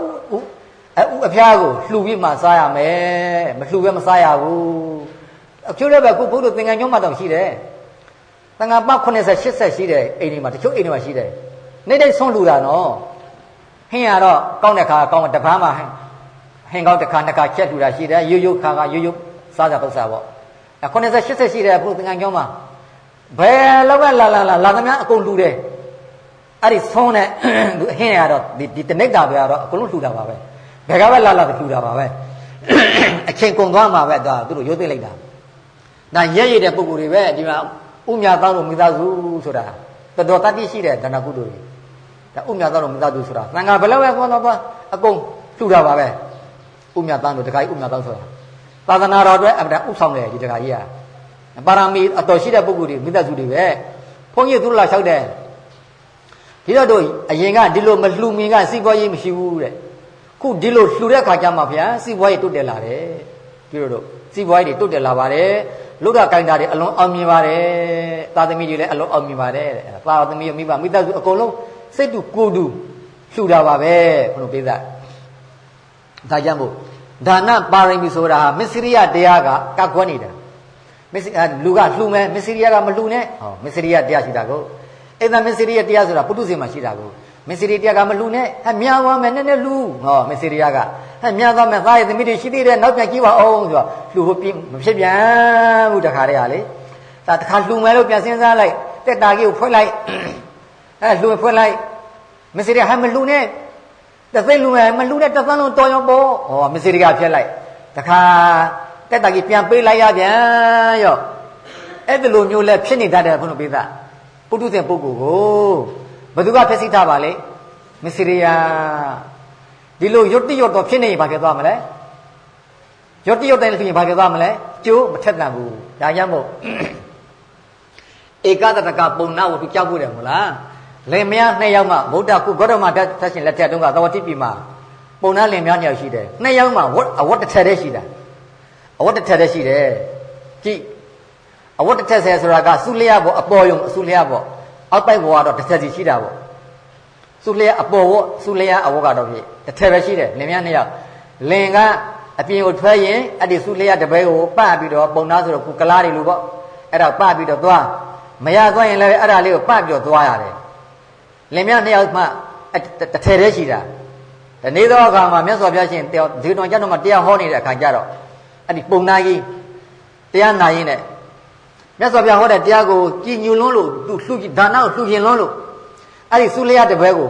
Speaker 1: အဥအဖျားကိုလှူပြီးမှစားရမယ်မလှူပဲမစားရဘူးအကျိုးလည်းပဲခုဘုရားသင်္ကန်းညောင်းမှတောင်ရှိတယ်တန်ခါပ80 80ရှိတယ်အိမ်တွေမှာတချို့အိမ်တွေမှာရှိတယ်နေ့တိုင်းဆုံးလူတာနော် ဟင်းရတော့ကောင်းတဲ့ခါကောင်းတပန်းမှာဟင်းကောင်းတစ်ခါနှစ်ခါချက်လူတာရှိတယ်ရိုးရိုးခါခါရိုးရိုးစားကြပု္ပ္ပာပေါ့80 80ရှိတယ်ဘုသင်္ကန်းကျောင်းမှာဘယ်လောက်ကလာလာလာလာသမျှအကုန်လူတယ်အဲ့ဒီဆုံးတဲ့သူအဟင်းရတော့ဒီဒီတနစ်တာပဲကတော့အကုန်လုံးလှူတာပါပဲဘယ်ကပဲလာလာလှူတာပါပဲအချိန်ကုန်သွားမှာပဲဒါသူတို့ရိုးသိလိုက်တာဒါရဲရတဲ့ပုံကိုယ်တွေပဲဒီမှာဥမြသားတို့မိသားစုဆိုတာတော်တော်တတ်သိရှိတဲ့ဒါနကုသိုလ်တွေ ဒါဥမြတ်သားတော်မိသားစုဆိုတာသံဃာဘယ်လောက်ပဲသွားသွားသွားအကုန်လှူတာပါပဲဥမြတ်သားတို့တခါကြီးဥမြတ်သားဆိုတာသာသနာတော်အတွက်အပဒါဥဆောင်တယ်ဒီတခါကြီးကပါရမီအတော်ရှိတဲ့ပုဂ္ဂိုလ်တွေမိသားစုတွေပဲဘုန်းကြီးသူတို့လာလျှောက်တယ်ဒီတော့တို့အရင်ကဒီလိုမလှူမင်ကစီးပွားရေးမရှိဘူးတဲ့ခုဒီလိုလှူတဲ့ခါကျမှဗျာစီးပွားရေးတိုးတက်လာတယ်ဒီလိုတို့စီးပွားရေးတွေတိုးတက်လာပါတယ်လုဒ္ဒကိုင်တာတွေအလွန်အောင်မြင်ပါတယ်သာသမီတွေလည်းအလွန်အောင်မြင်ပါတယ်တဲ့သာသမီမိဘမိသားစုအကုန်လုံး စိတ်တူကိုယ်တူလှူတာပါပဲဘုလိုပိသဒါကြောင့်မို့ဒါနပါရမီဆိုတာမစ္စရိယတရားကကကွက်နေတာမစ္စလူကလှူမယ်မစ္စရိယကမလှူနဲ့ဟောမစ္စရိယတရားရှိတာကိုအဲ့ဒါမစ္စရိယတရားဆိုတာပုထုဇဉ်မှာရှိတာကိုမစ္စရိတရားကမလှူနဲ့ဟဲ့မြားသွားမယ်နည်းနည်းလှူဟောမစ္စရိယကဟဲ့မြားသွားမယ်သားရဲ့သမီးတွေရှိသေးတယ်နောက်ပြန်ကြည့်ပါအောင်ဆိုတော့လှူဖို့မဖြစ်ပြန်ဘူးတခါတည်းကလေဒါတခါလှူမယ်လို့ပြန်စဉ်းစားလိုက်တက်တာကြီးကိုဖွင့်လိုက် အဲလှူဖွင့်လိုက်မစ္စရိယဟဲ့မလှူနဲ့တသိလူမယ်မလှူနဲ့တသန်းလုံးတော်ရောပေါ့ဟောမစ္စရိယဖြတ်လိုက်တခါတက်တာကြီးပြန်ပေးလိုက်ရပြန်ရောအဲ့ဒီလိုမျိုးလဲဖြစ်နေတတ်တယ်ဘုန်းတော်ပိသပုထုဇဉ်ပုဂ္ဂိုလ်ကိုဘယ်သူကဖျက်ဆီးထားပါလဲမစ္စရိယဒီလိုရွတ်တိရွတ်တော့ဖြစ်နေရင်ဘာဖြစ်သွားမလဲရွတ်တိရွတ်တိုင်းဖြစ်ရင်ဘာဖြစ်သွားမလဲကျိုးမထက်တန်ဘူးဒါကြောင့်မို့ဧကတတကပုံနာဝတ္ထုကြောက်ဖို့တယ်မို့လား လင်မယားနှစ်ယောက်မှဗုဒ္ဓကုဂေါတမတက်ဆက်ရှင်လက်ထက်တုန်းကသဝတိပြီမှာပုံနာလင်မယားညောက်ရှိတယ်နှစ်ယောက်မှအဝတ်တစ်ထက်တည်းရှိတာအဝတ်တစ်ထက်တည်းရှိတယ်ကြည့်အဝတ်တစ်ထက်ဆဲဆိုတာကစုလျက်ပေါ်အပေါ်ယုံအစုလျက်ပေါ်အောက်ပိုက်ပေါ်ကတော့တစ်ထက်စီရှိတာပေါ့စုလျက်အပေါ်ဝတ်စုလျက်အဝတ်ကတော့ဖြစ်တစ်ထက်ပဲရှိတယ်လင်မယားနှစ်ယောက်လင်ကအပြင်ကိုထွက်ရင်အဲ့ဒီစုလျက်တပည့်ကိုပတ်ပြီးတော့ပုံနာဆိုတော့ကုကလားတွေလိုပေါ့အဲ့ဒါပတ်ပြီးတော့သွားမရသွားရင်လည်းအဲ့ဒါလေးကိုပတ်ပြီးတော့သွားရတယ် လင်မြနှစ်ယောက်မှတစ်ထည်တည်းရှိတာဒီနေ့သောအခါမှာမြတ်စွာဘုရားရှင်တရားဒီတော်ကျတော့မှတရားဟောနေတဲ့အခါကျတော့အဲ့ဒီပုံနာကြီးတရားနာရင်းနဲ့မြတ်စွာဘုရားဟောတဲ့တရားကိုကြည်ညိုလွန်းလို့သူလှူဒါနကိုလှူခြင်းလွန်းလို့အဲ့ဒီသုလျာတပည့်ကို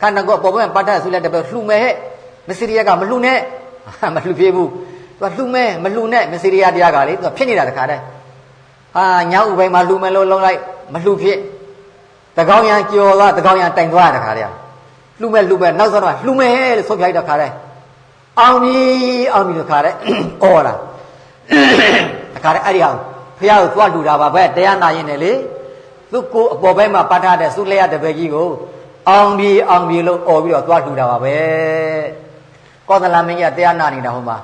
Speaker 1: ခန္ဓာကိုပေါ်ပေါ်ပါဋ္ဌသုလျာတပည့်လှူမယ်ဟဲ့မစ္စရိယကမလှူနဲ့မလှူပြေဘူးသူကလှူမယ်မလှူနဲ့မစ္စရိယတရားကလေသူကဖြစ်နေတာတခါတည်းဟာညောင်ဥပိုင်းမှာလှူမယ်လို့လုံးလိုက်မလှူဖြစ် တကောင်းရန်ကြော်သွားတကောင်းရန်တိုင်သွားတခါတည်းလှူမဲ့လှူမဲ့နောက်ဆုံးတော့လှူမဲ့လို့ဆိုပြလိုက်တခါတည်းအောင်ပြီအောင်ပြီတခါတည်းအော်လာတခါတည်းအဲ့ဒီအောင်ဖះကိုသွားလှူတာပါပဲတရားနာရင်လေသူကိုအပေါ်ဘက်မှာပတ်ထားတဲ့သုလျာတပည့်ကြီးကိုအောင်ပြီအောင်ပြီလို့អော်ပြီးတော့သွားလှူတာပါပဲကောသလမင်းကြီးတရားနာနေတာဟုတ်မှာ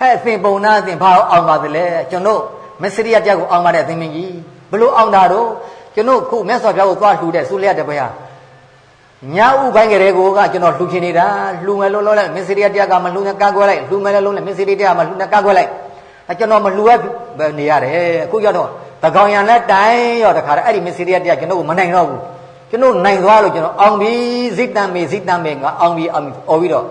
Speaker 1: ဟဲ့သင်ပုံနာသင်ဘာအောင်ပါသလဲကျွန်တော်မစ္စရိယတရားကိုအောင်ပါတဲ့သင်မင်းကြီးဘလို့အောင်တာတော့ ကျွန်တော်ခုမြတ်စွာဘုရားကိုသွားလှူတဲ့သုလျတပည့်ဟာညာဥပိုင်းကလေးကိုကကျွန်တော်လှူချင်နေတာလှူမယ်လို့လို့လိုက်မစ္စရိယတရားကမလှူနဲ့ကာကွယ်လိုက်လှူမယ်လို့လို့မစ္စရိယတရားမလှူနဲ့ကာကွယ်လိုက်အဲကျွန်တော်မလှူရနေရတယ်အခုရောက်တော့တကောင်ရံနဲ့တိုင်ရောတခါတည်းအဲ့ဒီမစ္စရိယတရားကျွန်တော်ကိုမနိုင်တော့ဘူးကျွန်တော်နိုင်သွားလို့ကျွန်တော်အောင်ပြီဇိတံမေဇိတံမေငါအောင်ပြီအောင်ပြီអော်ပြီးတော့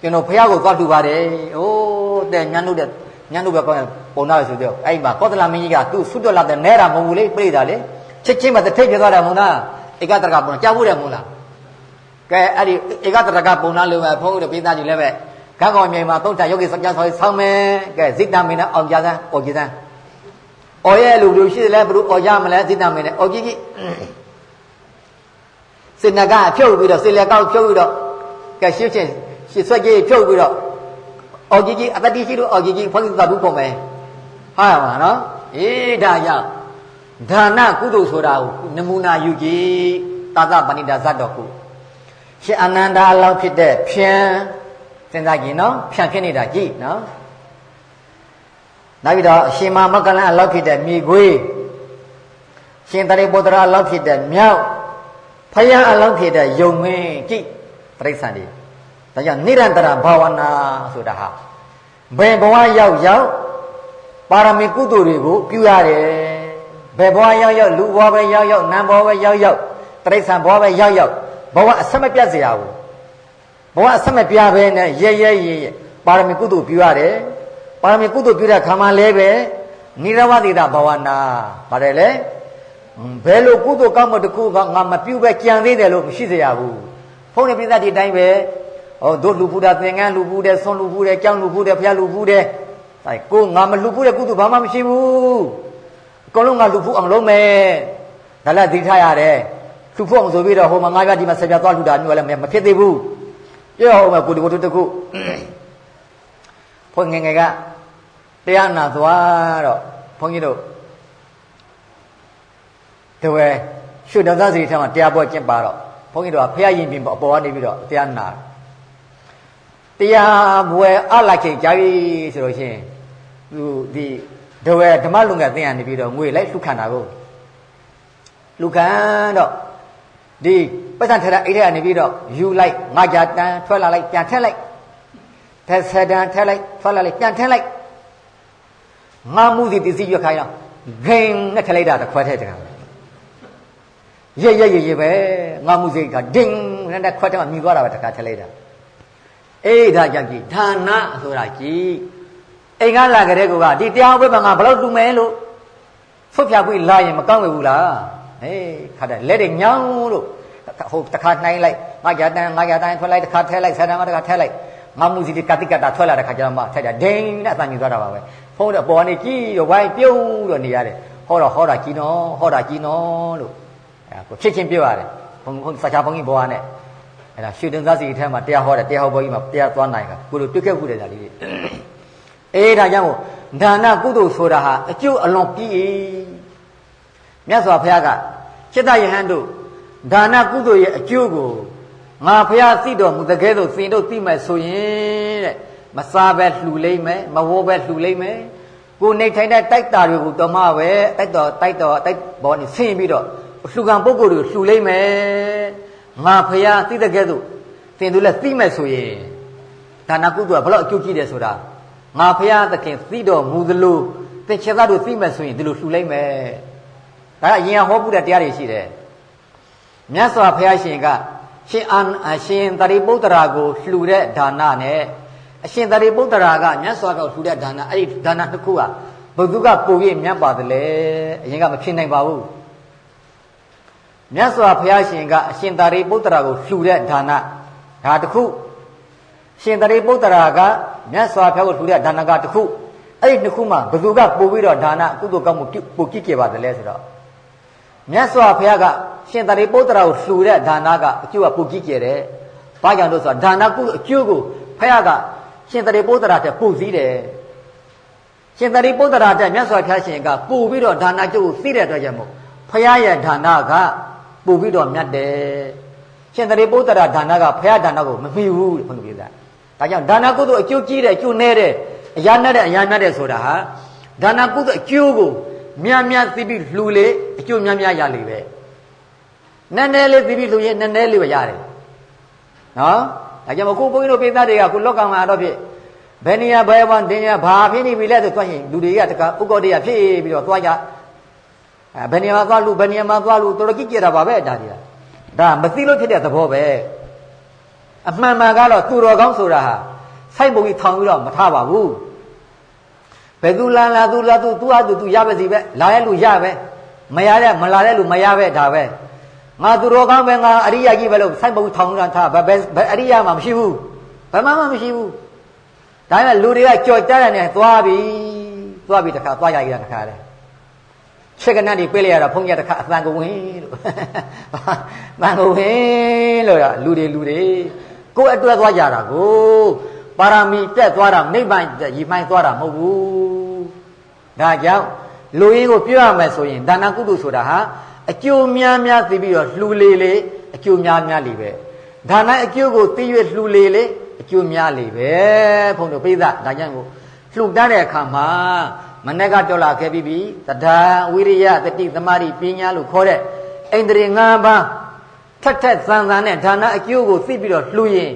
Speaker 1: ကျွန်တော်ဖះကိုသွားလှူပါတယ်အိုးတဲ့ညံတို့တဲ့ညံတို့ပဲကောင်းပုံနာဆိုတော့အဲ့ဒီမှာကောသလမင်းကြီးကသူ့ဆွတ်တော်လာတဲ့နဲတာမဟုတ်ဘူးလေပြိတာလေ ချက်ချင်းမှတစ်ထိပ်ပြသွားတယ်မဟုတ်လားဧကတရကပုံကြားဖို့တယ်မဟုတ်လားကဲအဲ့ဒီဧကတရကပုံနာလို့ပဲဘုန်းကြီးတို့ပိသားကြီးလည်းပဲခန်းကောင်မြိုင်မှာသုံးချယောဂီစကြဆောင်းဆောင်းမယ်ကဲဇိတမင်းနဲ့အောင်ကြစမ်းအော်ကြစမ်းအော်ရဲ့လူလူရှိတယ်လဲဘလို့အော်ကြမလဲဇိတမင်းနဲ့အော်ကြည့်ကြည့်စေနကဖြုတ်ပြီးတော့စေလက်ကောက်ဖြုတ်ပြီးတော့ကဲရှင်းချင်းရှင်းဆွက်ကြီးဖြုတ်ပြီးတော့အော်ကြည့်ကြည့်အတတိရှိလို့အော်ကြည့်ကြည့်ဘုန်းကြီးသာဘူးပုံမယ်ဟာပါနော်အေးဒါကြောင့် ဒါနကုသိုလ်ဆိုတာကိုနမူနာယူကြည်သာသပဏိတာဇတ်တော်ကိုရှင်အနန္ဒာအလောင်းဖြစ်တဲ့ဖြံစဉ်းစားကြည့်နော်ဖြံဖြစ်နေတာကြည့်နော်နောက်ပြီးတော့အရှင်မမကလန်အလောင်းဖြစ်တဲ့မြေခွေးရှင်တရိပုတ္တရာအလောင်းဖြစ်တဲ့မြောက်ဖယားအလောင်းဖြစ်တဲ့ယုံမင်းကြည့်ပြိဿံဒီဒါကြောင့်နိရန္တရဘာဝနာဆိုတာဟာဘယ်ဘဝရောက်ရောက်ပါရမီကုသိုလ်တွေကိုပြုရတယ် ဘယ်ဘဝရောက်ရောက်လူဘဝပဲရောက်ရောက်နံဘဝပဲရောက်ရောက်တရိစ္ဆာန်ဘဝပဲရောက်ရောက်ဘဝအဆက်မပြတ်စေရဘူးဘဝအဆက်မပြတ်ပဲနဲ့ရဲရဲရဲရဲပါရမီကုသိုလ်ပြုရတယ်ပါရမီကုသိုလ်ပြုတဲ့ခါမှလည်းပဲနိရဝတိတာဘဝနာပါတယ်လေဘယ်လိုကုသိုလ်ကောင်းမှုတစ်ခုကငါမပြုပဲကြံသေးတယ်လို့မရှိစေရဘူးဖုန်းနေပြသဒီတိုင်းပဲဟောတို့လူဖူတာသင်္ကန်းလူဖူတယ်ဆွန်လူဖူတယ်ကြောင်းလူဖူတယ်ဖျားလူဖူတယ်အဲကိုငါမလူဖူတဲ့ကုသိုလ်ဘာမှမရှိဘူး ကုန်လုံးကလူဖူအောင်လုံးမယ်ဒါလည်းသိထားရတယ်လှူဖို့အောင်ဆိုပြီးတော့ဟိုမှာငါးပြားဒီမှာဆယ်ပြားသွားလှူတာမျိုးလည်းမဖြစ်သေးဘူးပြောအောင်မယ်ကိုဒီကိုတခုဘုန်းငယ်ငယ်ကတရားနာသွားတော့ဘုန်းကြီးတို့တဝဲရွှေတော်သားစီထဲမှာတရားပွဲကျင့်ပါတော့ဘုန်းကြီးတို့ကဖះရင်ပြင်အပေါ်ကနေပြီးတော့တရားနာတရားပွဲအလိုက်ချိန်ကြာပြီဆိုလို့ရှိရင် သူဒီတဝဲဓမ္မလုံကသင်ရနေပြီးတော့ငွေလိုက်လှူခံတာကိုလူခံတော့ဒီပတ်စံထက်အိတ်ထဲကနေပြီးတော့ယူလိုက်ငါကြတန်းထွက်လာလိုက်ပြန်ထက်လိုက်ထက်ဆက်တန်းထက်လိုက်ထွက်လာလိုက်ပြန်ထက်လိုက်ငါမှုစီတစီရွက်ခိုင်းတော့ဂိမ်နဲ့ထက်လိုက်တာတစ်ခွက်ထဲတကရဲရဲရဲရဲပဲငါမှုစီကဒင်းနဲ့တစ်ခွက်ထဲမှာမြည်သွားတာပဲတခါထက်လိုက်တာအေးဒါကြောင့်ကြည်ဌာနဆိုတာကြည် အိမ်ကလာကြတဲ့ကောကဒီတရားဝဲမှာငါဘယ်လောက်တူမယ်လို့ဖွတ်ဖြာပြီးလာရင်မကောင်းဘူးလားအေးခါတဲ့လက်တွေညောင်းလို့ဟိုတစ်ခါနှိုင်းလိုက်ငါကြတန်းငါကြတန်းထွက်လိုက်တစ်ခါထဲလိုက်ဆယ်တန်းမတစ်ခါထဲလိုက်ငါမူစီကတိကတာထွက်လာတဲ့ခါကျတော့မှထက်ကြဒိန်နဲ့အတန်ကြီးသွားတာပါပဲဖုံးတော့ပေါ်နေကြည့်တော့ဝိုင်းပြုံးတော့နေရတယ်ဟောတော့ဟောတာကြီးနော်ဟောတာကြီးနော်လို့အဲကိုဖြစ်ချင်းပြောရတယ်ဘုံဘုံစာချဘုံကြီးဘောကနေအဲ့ဒါရွှေတင်သားစီထဲမှာတရားဟောတယ်တရားဟောဘောကြီးမှာတရားသွားနိုင်တာကိုလိုတွေ့ခဲ့ခုတဲ့ဒါလေးတွေ အေးဒါကြောင့်ဒါနကုသိုလ်ဆိုတာဟာအကျိုးအလွန်ကြီးမြတ်စွာဘုရားကจิตယဟန်တို့ဒါနကုသိုလ်ရဲ့အကျိုးကိုငါဘုရားသိတော်မူတကယ်လို့သင်တို့သိမဲ့ဆိုရင်တဲ့မစားပဲလှူလိမ့်မယ်မဝေါ်ပဲလှူလိမ့်မယ်ကိုနေထိုင်တဲ့တိုက်တာတွေကိုတမပဲတိုက်တော်တိုက်တော်တိုက်ဘောနေဆင်းပြီးတော့လှူကံပုဂ္ဂိုလ်တွေကိုလှူလိမ့်မယ်ငါဘုရားသိတကယ်လို့သင်တို့လည်းသိမဲ့ဆိုရင်ဒါနကုသိုလ်ကဘလို့အကျိုးကြီးတယ်ဆိုတာ ငါဘုရားသခင်သိတော်မူသလိုသင်ချက်သားတို့သိမဲ့ဆိုရင်ဒီလိုလှူလိုက်မယ်ဒါကအရင်ဟောပူတဲ့တရားတွေရှိတယ်မြတ်စွာဘုရားရှင်ကရှင်အာရှင်တရိပုတ္တရာကိုလှူတဲ့ဒါနနဲ့အရှင်တရိပုတ္တရာကမြတ်စွာဘုရားလှူတဲ့ဒါနအဲ့ဒီဒါနတစ်ခုကဘုသူကပုံရိပ်မြတ်ပါတယ်လေအရင်ကမဖြစ်နိုင်ပါဘူးမြတ်စွာဘုရားရှင်ကအရှင်တရိပုတ္တရာကိုလှူတဲ့ဒါနဒါတစ်ခုရှင်တရိပုတ္တရာက မြတ်စွာဘုရားကိုလှူတဲ့ဒါနကတစ်ခုအဲ့ဒီနှစ်ခုမှဘသူကပို့ပြီးတော့ဒါနကုသိုလ်ကောင်းမှုပို့ကြည့်ကြပါတယ်လေဆိုတော့မြတ်စွာဘုရားကရှင်သာရိပုတ္တရာကိုလှူတဲ့ဒါနကအကျိုးကပုကြီးကျယ်တယ်။ဘာကြောင့်လို့ဆိုတော့ဒါနကုအကျိုးကိုဘုရားကရှင်သာရိပုတ္တရာတက်ပို့စည်းတယ်။ရှင်သာရိပုတ္တရာတက်မြတ်စွာဘုရားရှင်ကပို့ပြီးတော့ဒါနကျိုးကိုသိတဲ့အတွက်ကြောင့်မို့ဘုရားရဲ့ဒါနကပို့ပြီးတော့မြတ်တယ်။ရှင်သာရိပုတ္တရာဒါနကဘုရားဒါနကိုမမီဘူးလို့ဘုန်းကြီးပြောတာ။ ဒါကြောင့်ဒါနကုသိုလ်အကျိုးကြီးတယ်အကျိုးနည်းတယ်အရာနဲ့တဲ့အရာမြတ်တယ်ဆိုတာဟာဒါနကုသိုလ်အကျိုးကိုများများသိပြီးလှူလေအကျိုးများများရလေပဲနည်းနည်းလေးသိပြီးလှူရင်နည်းနည်းလေးပဲရတယ်နော်ဒါကြောင့်အခုဘုန်းကြီးတို့ပိသားတွေကခုလောက်ကမှာတော့ဖြစ်ဘယ်နေရာဘယ်ဝန်တင်ရဘာဖြစ်နေပြီလဲဆိုသွားရင်လူတွေကတကဥက္ကောတရားဖြစ်ပြီးတော့သွားကြအဲဘယ်နေရာမှာသွားလူဘယ်နေရာမှာသွားလူတော်တော်ကြည့်ကြတာပါပဲဒါတွေကဒါမသိလို့ဖြစ်တဲ့သဘောပဲ အမှန်မှန်ကတော့သူတော်ကောင်းဆိုတာဟာစိုက်ပုံကြီးထောင်ပြီးတော့မထားပါဘူးဘယ်သူလာလာသူလာသူသူဟာသူသူရပါစီပဲလာတဲ့လူရပဲမရတဲ့မလာတဲ့လူမရပဲဒါပဲငါသူတော်ကောင်းပဲငါအရိယာကြီးပဲလို့စိုက်ပုံထောင်ထားထားဘယ်ဘယ်အရိယာမှမရှိဘူးဘယ်မှမှမရှိဘူးဒါပေမဲ့လူတွေကကြော်ကြတဲ့နဲ့သွားပြီသွားပြီတခါသွားရကြီးတာတခါလေချက်ကနတ်တွေပြေးလိုက်ရတော့ဘုန်းကြီးတခါအသံကိုဝင်လို့သံကိုဝင်လို့ရလူတွေလူတွေ ကိုယ်အတွက်သွားကြတာကိုပါရမီတက်သွားတာနိဗ္ဗာန်ရည်မှန်းသွားတာမဟုတ်ဘူးဒါကြောင့်လူရင်းကိုပြောရမယ်ဆိုရင်ဒါနကုသိုလ်ဆိုတာဟာအကျိုးများများသိပြီးတော့လှူလေလေအကျိုးများများလေပဲဒါနအကျိုးကိုသိရလှူလေလေအကျိုးများလေပဲဘုန်းတော်ပိဿဒါကြောင့်ကိုလှူတတ်တဲ့အခါမှာမနေ့ကပြောလာခဲ့ပြီးပြီသဒ္ဓါဝိရိယတတိသမာဓိပညာလို့ခေါ်တဲ့အိန္ဒြေ၅ပါး ထက်ထက်သန်သန်နဲ့ဒါနအကျိုးကိုသိပြီးတော့လှူရင်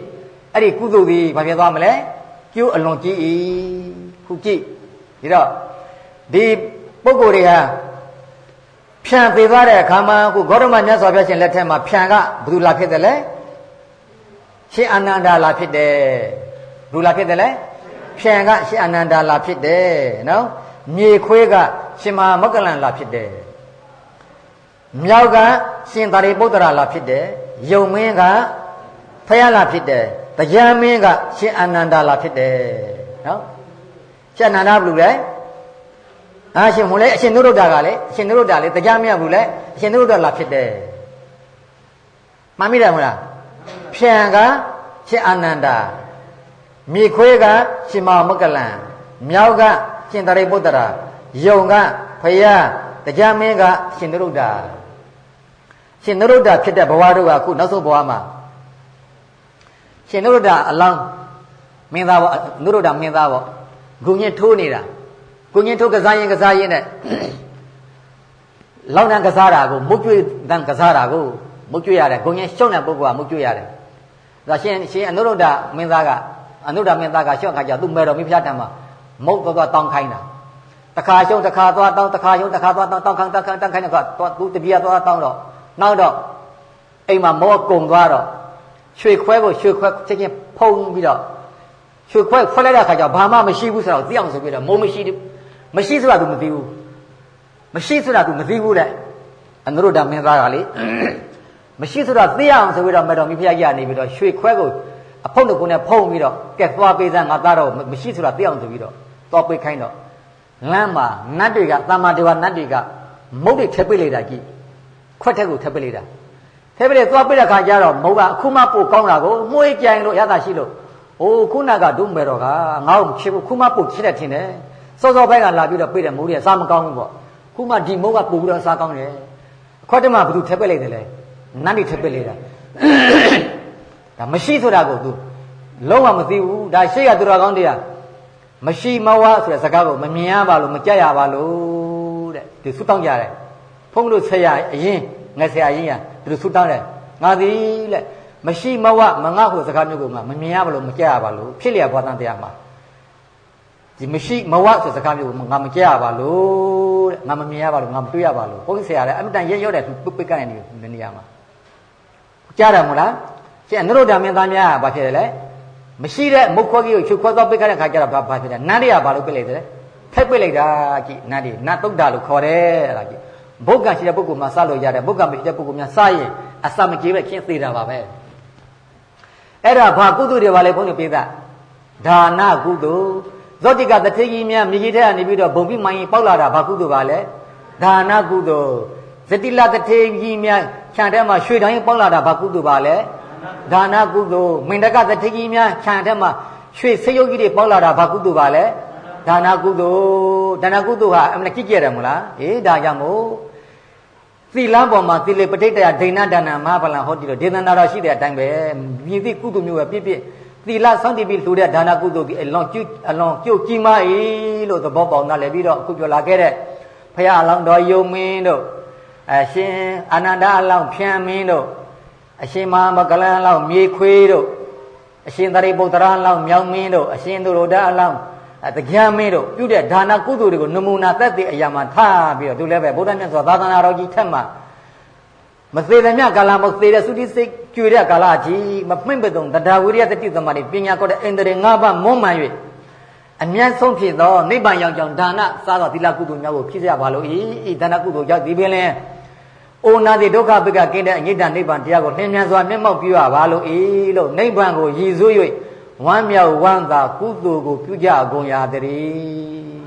Speaker 1: အဲ့ဒီကုသိုလ်ကြီးဘာဖြစ်သွားမလဲကျိုးအလွန်ကြီး၏ခုကြည့်ဒီတော့ဒီပုဂ္ဂိုလ်တွေဟာဖြံပေသွားတဲ့အခါမှာခုဂေါတမမြတ်စွာဘုရားရှင်လက်ထက်မှာဖြံကဘယ်သူလာဖြစ်တယ်လဲရှင်အာနန္ဒာလာဖြစ်တယ်ဘယ်သူလာဖြစ်တယ်လဲဖြံကရှင်အာနန္ဒာလာဖြစ်တယ်နော်မြေခွေးကရှင်မဟာမဂ္ဂလန်လာဖြစ်တယ် မြောက်ကရှင်သာရိပုတ္တရာလာဖြစ်တယ်ယုံမင်းကဖယားလာဖြစ်တယ်တရားမင်းကရှင်အာနန္ဒာလာဖြစ်တယ်နော်ရှင်အာနန္ဒာဘယ်လိုလဲအာရှင်မလဲအရှင်နုရုဒ္ဒကလည်းအရှင်နုရုဒ္ဒလည်းတရားမင်းကဘယ်လိုလဲအရှင်နုရုဒ္ဒလာဖြစ်တယ်မှန်မိတယ်မလားဖြံကရှင်အာနန္ဒာမြေခွေးကရှင်မောမကလံမြောက်ကရှင်တရိပုတ္တရာယုံကဖယားတရားမင်းကရှင်နရုဒ္ဓ ရှင်နရုဒ္ဓဖြစ်တဲ့ဘဝတို့ကအခုနောက်ဆုံးဘဝမှာရှင်နရုဒ္ဓအလောင်းမင်းသားပေါ့နရုဒ္ဓမင်းသားပေါ့ဂုံညစ်ထိုးနေတာဂုံညစ်ထိုးကစားရင်ကစားရင်နဲ့လောက်နံကစားတာကိုမုတ်ကျွေးတန်ကစားတာကိုမုတ်ကျွေးရတယ်ဂုံညစ်ရှုံးတဲ့ပုဂ္ဂိုလ်ကမုတ်ကျွေးရတယ်ဒါရှင်ရှင်အနုရုဒ္ဓမင်းသားကအနုဒ္ဓမင်းသားကရှော့ခါကြသူ့မဲတော်မိဖုရားတံမှာမုတ်တော့တောင်းခိုင်းတာတခါရှုံးတခါသွားတောင်းတခါရှုံးတခါသွားတောင်းတောင်းခိုင်းတောင်းခိုင်းတောင်းခိုင်းတော့သူတပြည့်သွားတောင်းတော့ နောက်တော့အိမ်မှာမောကုံသွားတော့ရွှေခွဲကိုရွှေခွဲချက်ချင်းဖုံးပြီးတော့ရွှေခွဲခွဲလိုက်တဲ့အခါကျဘာမှမရှိဘူးဆိုတော့သိအောင်ဆိုပြီးတော့မိုးမရှိမရှိဆိုတာ तू မသိဘူးမရှိဆိုတာ तू မသိဘူးတဲ့အနုရဒမင်းသားကလေမရှိဆိုတာသိအောင်ဆိုပြီးတော့မတော်မိဖုရားကြီးကနေပြီးတော့ရွှေခွဲကိုအဖုံးတကုနဲ့ဖုံးပြီးတော့ကဲသွားပေးစမ်းငါသားတော့မရှိဆိုတာသိအောင်ဆိုပြီးတော့သွားပေးခိုင်းတော့လမ်းမှာနတ်တွေကတာမာဒေဝနတ်တွေကမုတ်တွေထက်ပိတ်လိုက်တာကြည့် ခွက်ထက်ကိုထက်ပိတ်လိုက်တာထက်ပိတ်လိုက်သွားပိတ်တဲ့ခါကျတော့မုတ်ကအခုမှပို့ကောင်းတာကိုမွေးကြိုင်လို့ရတာရှိလို့အိုးခုနကဒုမေတော်ကငါ့ကိုချစ်ဖို့ခုမှပို့ချစ်တဲ့ထင်တယ်စောစောဘက်ကလာပြီးတော့ပိတ်တဲ့မုတ်တွေကစားမကောင်းဘူးပေါ့ခုမှဒီမုတ်ကပို့ပြီးတော့စားကောင်းတယ်ခွက်တမဘယ်သူထက်ပိတ်လိုက်တယ်လဲနတ်တွေထက်ပိတ်လိုက်တာဒါမရှိဆိုတာကိုသူလုံးဝမသိဘူးဒါရှေ့ကသူတော်ကောင်းတွေကမရှိမဝဆိုတဲ့စကားကိုမမြင်ရပါလို့မကြက်ရပါလို့တဲ့ဒီဆုတောင်းကြတယ် ဖုန်းလို့ဆရာအရင်ငယ်ဆရာရင်ရဒီဆုတောင်းတယ်ငါသည်လက်မရှိမဝမငါ့ကိုစကားမျိုးကိုငါမမြင်ရပါလို့မကြက်ရပါလို့ဖြစ်လျက်ဘွားတန်းတရားမှာဒီမရှိမဝဆိုစကားမျိုးကိုငါမကြက်ရပါလို့တဲ့ငါမမြင်ရပါလို့ငါမတွေ့ရပါလို့ဘုန်းကြီးဆရာလည်းအမြဲတမ်းရက်ရော့တယ်သူပိတ်ကနေနေနေရမှာကြားတယ်မို့လားကျန်နရုဒ္ဓမင်းသားများကဘာဖြစ်တယ်လဲမရှိတဲ့မုတ်ခွက်ကြီးကိုချုပ်ခွက်သွားပိတ်ခဲ့တဲ့ခါကျတော့ဘာဖြစ်လဲနတ်တွေကဘာလို့ပိတ်လိုက်တယ်ဖက်ပိတ်လိုက်တာကြည့်နတ်တွေနတ်တုတ်တာလို့ခေါ်တယ်အဲ့ဒါကြည့် ဘုတ်ကရှိတဲ့ပုဂ္ဂိုလ်မှာစလို့ရတယ်ဘုတ်ကမရှိတဲ့ပုဂ္ဂိုလ်များစရင်အစမကြေးပဲခင်းသေးတာပါပဲအဲ့ဒါဘာကုသိုလ်တွေပါလဲဘုန်းကြီးပြေးတာဒါနကုသိုလ်ဇောတိကတထေကြီးများမြေကြီးထဲကနေပြီးတော့ဘုံပြီးမိုင်းပေါက်လာတာဘာကုသိုလ်ပါလဲဒါနကုသိုလ်ဇတိလတထေကြီးများခြံထဲမှာရွှေတိုင်းပေါက်လာတာဘာကုသိုလ်ပါလဲဒါနကုသိုလ်မင်တကတထေကြီးများခြံထဲမှာရွှေဆေးရုပ်ကြီးတွေပေါက်လာတာဘာကုသိုလ်ပါလဲဒါနကုသိုလ်ဒါနကုသိုလ်ဟာအမှန်ကြည့်ကြရတယ်မို့လားအေးဒါကြောင့်မို့ သီလပေါ်မှာသီလေပဋိတ္တယဒိဏဒါနမဟာဗလံဟောတိလို့ဒေသနာတော်ရှိတဲ့အတိုင်းပဲမြည်သည့်ကုသိုလ်မျိုးပဲပြည့်ပြည့်သီလစောင့်တည်ပြီးလှူတဲ့ဒါနကုသိုလ်ဒီအလွန်ကျွအလွန်ကျုပ်ကြီးမား၏လို့သဘောပေါက်နားလည်ပြီးတော့အခုပြောလာခဲ့တဲ့ဖရာအလောင်းတော်ယုံမင်းတို့အရှင်အာနန္ဒအလောင်းဖြံမင်းတို့အရှင်မဟာမကလန်အလောင်းမြေခွေးတို့အရှင်သရိပုတ္တရာအလောင်းမြောင်မင်းတို့အရှင်သူရဒအလောင်း တကြံမင်းတို့ပြုတဲ့ဒါနကုသိုလ်တွေကိုနမူနာသက်သေအရာမှာထားပြီးတော့သူလည်းပဲဗုဒ္ဓမြတ်စွာသာသနာတော်ကြီးထက်မှာမသေးတဲ့မြကာလမသေးတဲ့သုတိစိတ်ကျွေတဲ့ကာလကြီးမမှင့်ပတုံတရားဝိရိယတတိသမารိပညာကောတဲ့အိန္ဒြေ၅ပါးမွမ်းမှန်၍အမြတ်ဆုံးဖြစ်သောနိဗ္ဗာန်ရောက်ကြောင်းဒါနစားသောသီလကုသိုလ်များကိုဖြစ်ရပါလို့ဤဒါနကုသိုလ်ရောက်ဒီပင်လဲအိုနာတိဒုက္ခပိကကင်းတဲ့အငိဋ္ဌနိဗ္ဗာန်တရားကိုလင်းမြန်စွာမျက်မှောက်ပြုရပါလို့ဤလို့နိဗ္ဗာန်ကိုရည်စူး၍ ဝမ်းမြောက်ဝမ်းသာကုသိုလ်ကိုပြုကြကုန်ရတည်း